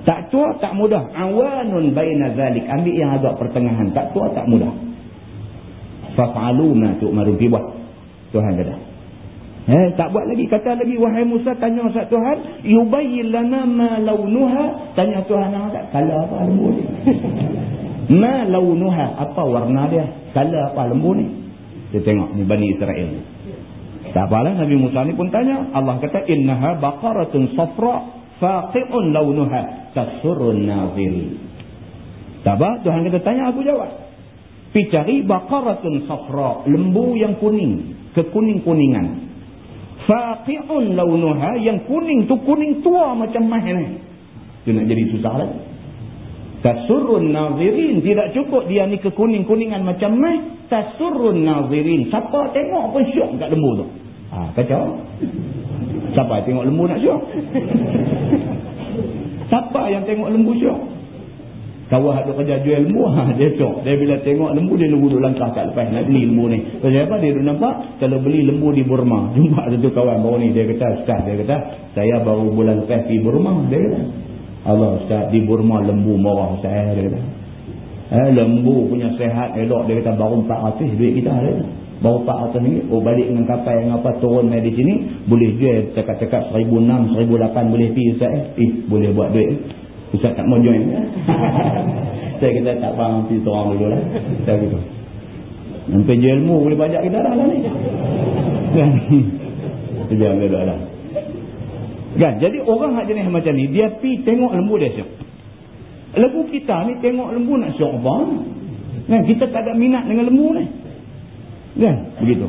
Tak tua, tak mudah. Awanun baina zalik. Ambil yang agak pertengahan. Tak tua, tak mudah. Faf'alu ma tu'maru buat. Tuhan kata. Eh, tak buat lagi. Kata lagi, wahai Musa, tanya Ustaz Tuhan, yubayyin lana ma launuha. Tanya Tuhan, kalau apa lembu ni? <laughs> ma launuha. Apa warna dia? Kalau apa lembu ni? Dia tengok, ni Bani Israel. Tak apalah, Nabi Musa ni pun tanya. Allah kata, innaha baqaratun safra' faqi'un launuha tasurun naziri. Tak apa? Tuhan kata, tanya aku jawab. Pergi cari baqaratun safra' lembu yang kuning. Kekuning-kuningan faqi'un launuha yang kuning tu kuning tua macam mah ni. Tu nak jadi susah lah tasurrun nazirin tidak cukup dia ni kekuning-kuningan macam mah tasurrun nazirin siapa tengok pun syok kat lembu tu. Ha, kacau. Siapa tengok lembu nak syok? Siapa yang tengok lembu syok Kawan ada kerja jual lembu, ha, dia cok. Dia bila tengok lembu, dia lembu duduk langkah kat lepas nak beli lembu ni. Sebab apa? Dia nampak, kalau beli lembu di Burma. <laughs> Jumpa satu kawan baru ni, dia kata, Ustaz, dia kata, saya baru bulan lepas pergi Burma. Dia kata, Allah Ustaz, di Burma lembu murah saya, dia kata. Eh, lembu punya sehat, elok, dia kata, baru 400 duit kita. Dia kata. Baru 400 ringgit, oh balik dengan kapal yang apa, turun di sini, boleh jual cakap-cakap 1,600, 1,800 boleh pergi Ustaz. Eh, eh boleh buat duit. Ustaz tak mau join. <laughs> Saya kata tak faham pergi seorang dulu lah. Saya gitu. Sampai jual ilmu boleh bajak kita dah lah ni. Kan? Jangan duduk lah. Kan? Jadi orang yang jenis macam ni, dia pi tengok lembu dia syok. Lembu kita ni tengok lembu nak syok apa? Kan? Kita tak ada minat dengan lembu ni. Kan? Begitu.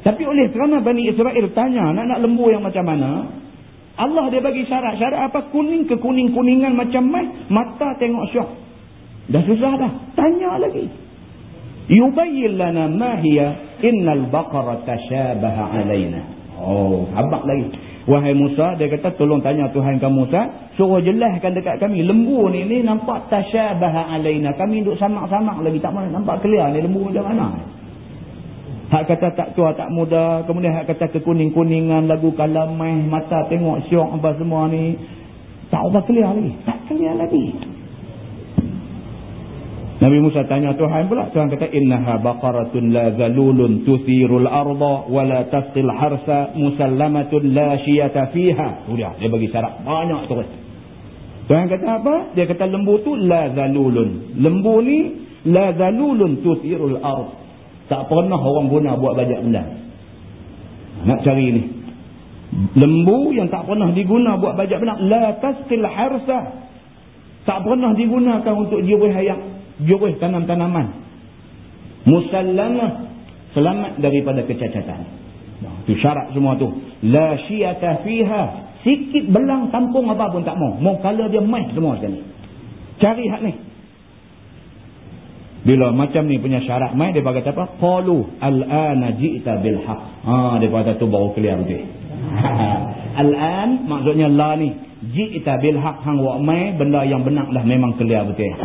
Tapi oleh kerana Bani Israel tanya nak nak lembu yang macam mana, Allah dia bagi syarat. Syarat apa? Kuning ke kuning-kuningan macam mai. Mata tengok syok. Dah susah dah. Tanya lagi. Yubayil lana mahiya innal baqara tashabaha alaina. Oh, habak lagi. Wahai Musa, dia kata tolong tanya Tuhan kamu Musa. Suruh jelaskan dekat kami. Lembu ni ni nampak tashabaha alaina. Kami duduk samak-samak lagi. Tak mana nampak clear ni lembu macam mana. Hak kata tak tua tak muda. Kemudian hak kata kekuning-kuningan lagu kalamai. Mata tengok syok apa semua ni. Tak apa clear lagi. Tak clear lagi. Nabi Musa tanya Tuhan pula. Tuhan kata. Innaha baqaratun la zalulun tuthirul arda wa la tasqil harsa musallamatun la syiyata fiha. Sudah. Dia bagi syarat. Banyak terus. Tuhan kata apa? Dia kata lembu tu la zalulun. Lembu ni la zalulun tuthirul arda. Tak pernah orang guna buat bajak benda. Nak cari ni. Lembu yang tak pernah diguna buat bajak benda. La tasqil harsa. Tak pernah digunakan untuk jiwih hayat. Jiwih tanam-tanaman. Musallamah. Selamat daripada kecacatan. Itu syarat semua tu. La syiyata fiha. Sikit belang tampung apa pun tak mau. Mau kalau dia mai semua sekali. Cari hak ni. Bila macam ni punya syarat mai dia kata apa? Qalu al-ana ji'ta bil haqq. Ha dia kata tu baru clear betul. <laughs> al-an maksudnya la ni ji'ta bil haqq hang wa mai benda yang benar dah memang clear betul.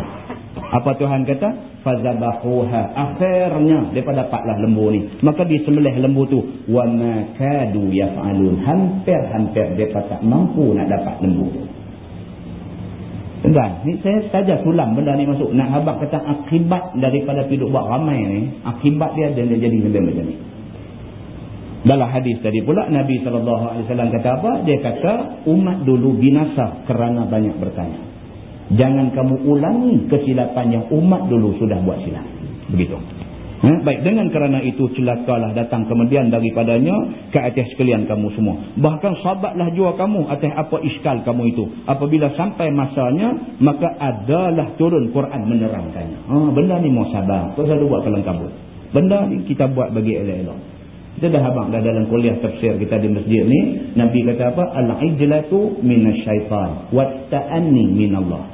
Apa Tuhan kata? Fazabahuha. Akhirnya depa dapatlah lembu ni. Maka disembelih lembu tu wa ma kadu yaf'alun. Hampir-hampir depa tak mampu nak dapat lembu tu. Tuan, ni saya saja sulam benda ni masuk. Nak habak kata akibat daripada hidup buat ramai ni, akibat dia dan dia jadi lebih macam ni. Dalam hadis tadi pula Nabi SAW kata apa? Dia kata umat dulu binasa kerana banyak bertanya. Jangan kamu ulangi kesilapan yang umat dulu sudah buat silap. Begitu. Ha? Baik, dengan kerana itu celakalah datang kemudian daripadanya ke atas sekalian kamu semua. Bahkan sabatlah jua kamu atas apa iskal kamu itu. Apabila sampai masanya, maka adalah turun Quran menerangkannya. Ha, benda ni mau sabar. Tak selalu buat kalang kabut. Benda ni kita buat bagi elok-elok. Kita dah habang dah dalam kuliah tafsir kita di masjid ni. Nabi kata apa? Al-ijlatu minasyaitan. Watta'anni minallah.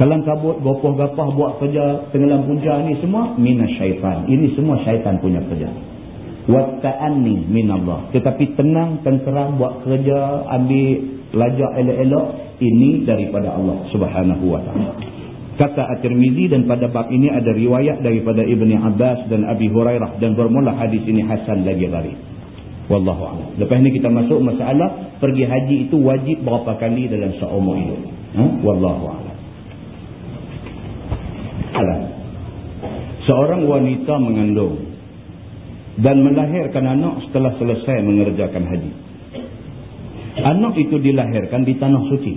Kalang kabut, gopoh-gapah buat kerja tenggelam punca ni semua minas syaitan. Ini semua syaitan punya kerja. Watta'anni minallah. Tetapi tenang, tentera, buat kerja, ambil lajak elok-elok. Ini daripada Allah subhanahu wa ta'ala. Kata At-Tirmizi dan pada bab ini ada riwayat daripada Ibni Abbas dan Abi Hurairah. Dan bermula hadis ini Hasan lagi lari. Wallahu a'lam. Lepas ini kita masuk masalah pergi haji itu wajib berapa kali dalam seumur hidup. Ha? Wallahu a'lam. Alam. Seorang wanita mengandung dan melahirkan anak setelah selesai mengerjakan haji. Anak itu dilahirkan di tanah suci.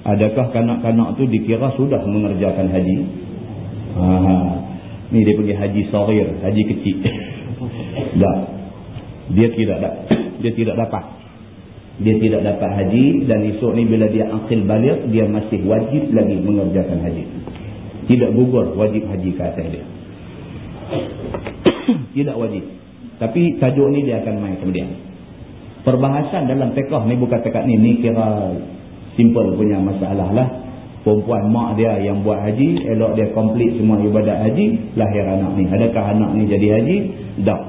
Adakah kanak-kanak itu dikira sudah mengerjakan haji? Ha, ni dia pergi haji sarir, haji kecil. <coughs> tak. Dia tidak <coughs> dia tidak dapat. Dia tidak dapat haji dan esok ni bila dia akil balik, dia masih wajib lagi mengerjakan haji. Tidak gugur wajib haji ke atas dia. <coughs> tidak wajib. Tapi tajuk ni dia akan main kemudian. Perbahasan dalam tekah ni bukan tekat ni. Ni kira simple punya masalah lah. Perempuan mak dia yang buat haji. Elok dia komplit semua ibadat haji. Lahir anak ni. Adakah anak ni jadi haji? Tak.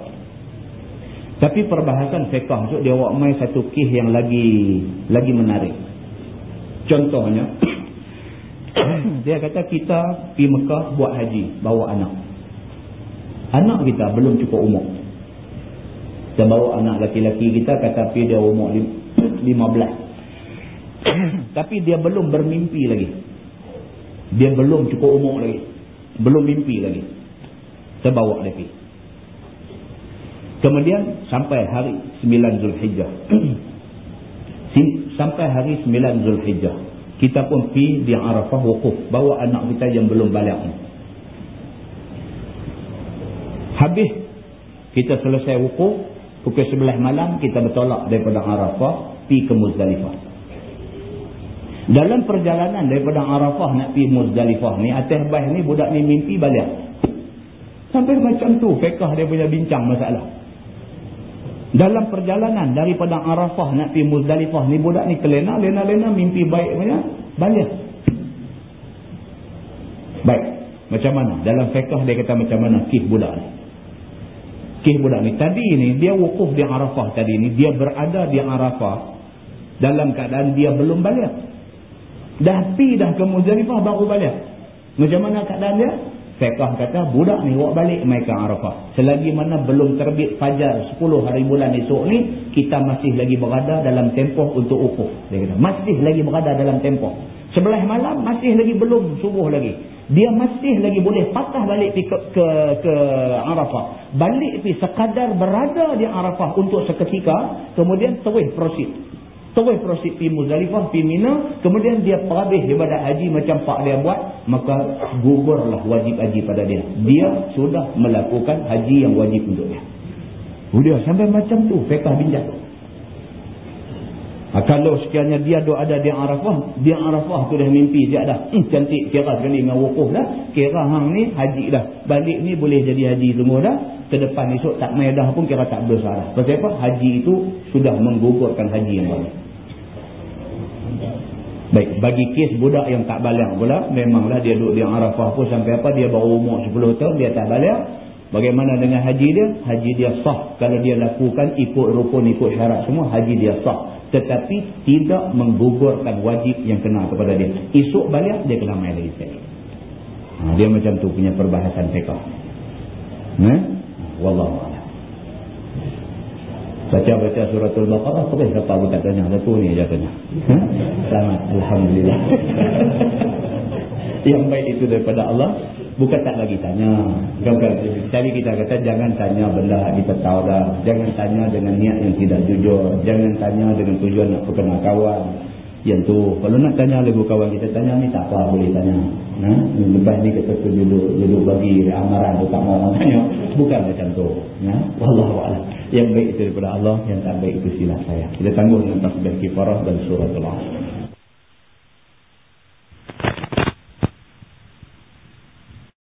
Tapi perbahasan fiqah tu dia buat main satu kih yang lagi lagi menarik. Contohnya <coughs> <coughs> dia kata kita pergi Mekah buat haji, bawa anak. Anak kita belum cukup umur. Kita bawa anak laki-laki kita kata pergi dia umur 15. <coughs> <coughs> Tapi dia belum bermimpi lagi. Dia belum cukup umur lagi. Belum mimpi lagi. Kita bawa dia pergi. Kemudian sampai hari 9 Zulhijjah. <coughs> sampai hari 9 Zulhijjah. Kita pun pergi di Arafah wukuf. Bawa anak kita yang belum balik. Habis kita selesai wukuf. Pukul 11 malam kita bertolak daripada Arafah. Pergi ke Muzdalifah. Dalam perjalanan daripada Arafah nak pergi Muzdalifah ni. Atas baih ni budak ni mimpi balik. Sampai macam tu. Fekah dia punya bincang masalah. Dalam perjalanan daripada Arafah nak pergi Muzdalifah ni budak ni kelena, lena-lena mimpi baik punya, balik. Baik. Macam mana? Dalam fiqah dia kata macam mana kih budak ni. Kih budak ni. Tadi ni dia wukuf di Arafah tadi ni. Dia berada di Arafah dalam keadaan dia belum balik. Dah pi dah ke Muzdalifah baru balik. Macam mana keadaan dia? Fiqah kata budak ni buat balik mereka Arafah. Selagi mana belum terbit fajar 10 hari bulan esok ni, kita masih lagi berada dalam tempoh untuk ukuf. Dia kata, masih lagi berada dalam tempoh. Sebelah malam masih lagi belum subuh lagi. Dia masih lagi boleh patah balik ke, ke, ke Arafah. Balik pergi sekadar berada di Arafah untuk seketika, kemudian terus proceed. Terus proceed pergi Muzdalifah, pergi Mina. Kemudian dia perhabis daripada haji macam pak dia buat. Maka gugurlah wajib haji pada dia. Dia sudah melakukan haji yang wajib untuk dia. Sudah sampai macam tu. Fekah binjak. Ha, kalau sekiranya dia ada ada di Arafah. Di Arafah tu dah mimpi. Dia dah hmm, cantik kira sekali dengan wukuf dah. Kira hang ni haji dah. Balik ni boleh jadi haji semua dah ke depan esok tak main dah pun kira tak berdosa dah. Sebab apa? Haji itu sudah menggugurkan haji yang baru. Baik, bagi kes budak yang tak balik pula, memanglah dia duduk di Arafah pun sampai apa, dia baru umur 10 tahun, dia tak balik. Bagaimana dengan haji dia? Haji dia sah. Kalau dia lakukan ikut rukun, ikut syarat semua, haji dia sah. Tetapi tidak menggugurkan wajib yang kena kepada dia. Esok balik, dia kena main lagi sekali. Ha, dia macam tu punya perbahasan fiqah. Nah? Wallahu a'lam. Baca-baca suratul Baqarah terus apa aku tak tanya satu ni aja tanya. Ha? Selamat alhamdulillah. <laughs> Yang baik itu daripada Allah bukan tak lagi tanya. Bukan Jadi kita kata jangan tanya benda kita tahu dah. Jangan tanya dengan niat yang tidak jujur. Jangan tanya dengan tujuan nak perkenal kawan yang tu kalau nak tanya lagu kawan kita tanya ni tak apa boleh tanya ha? lepas ni kita tu duduk, duduk bagi amaran tu tak mau tanya bukan macam tu ya? Wallahualam yang baik itu daripada Allah yang tak baik itu silap saya kita tangguh dengan tasbih kifarah dan surah Allah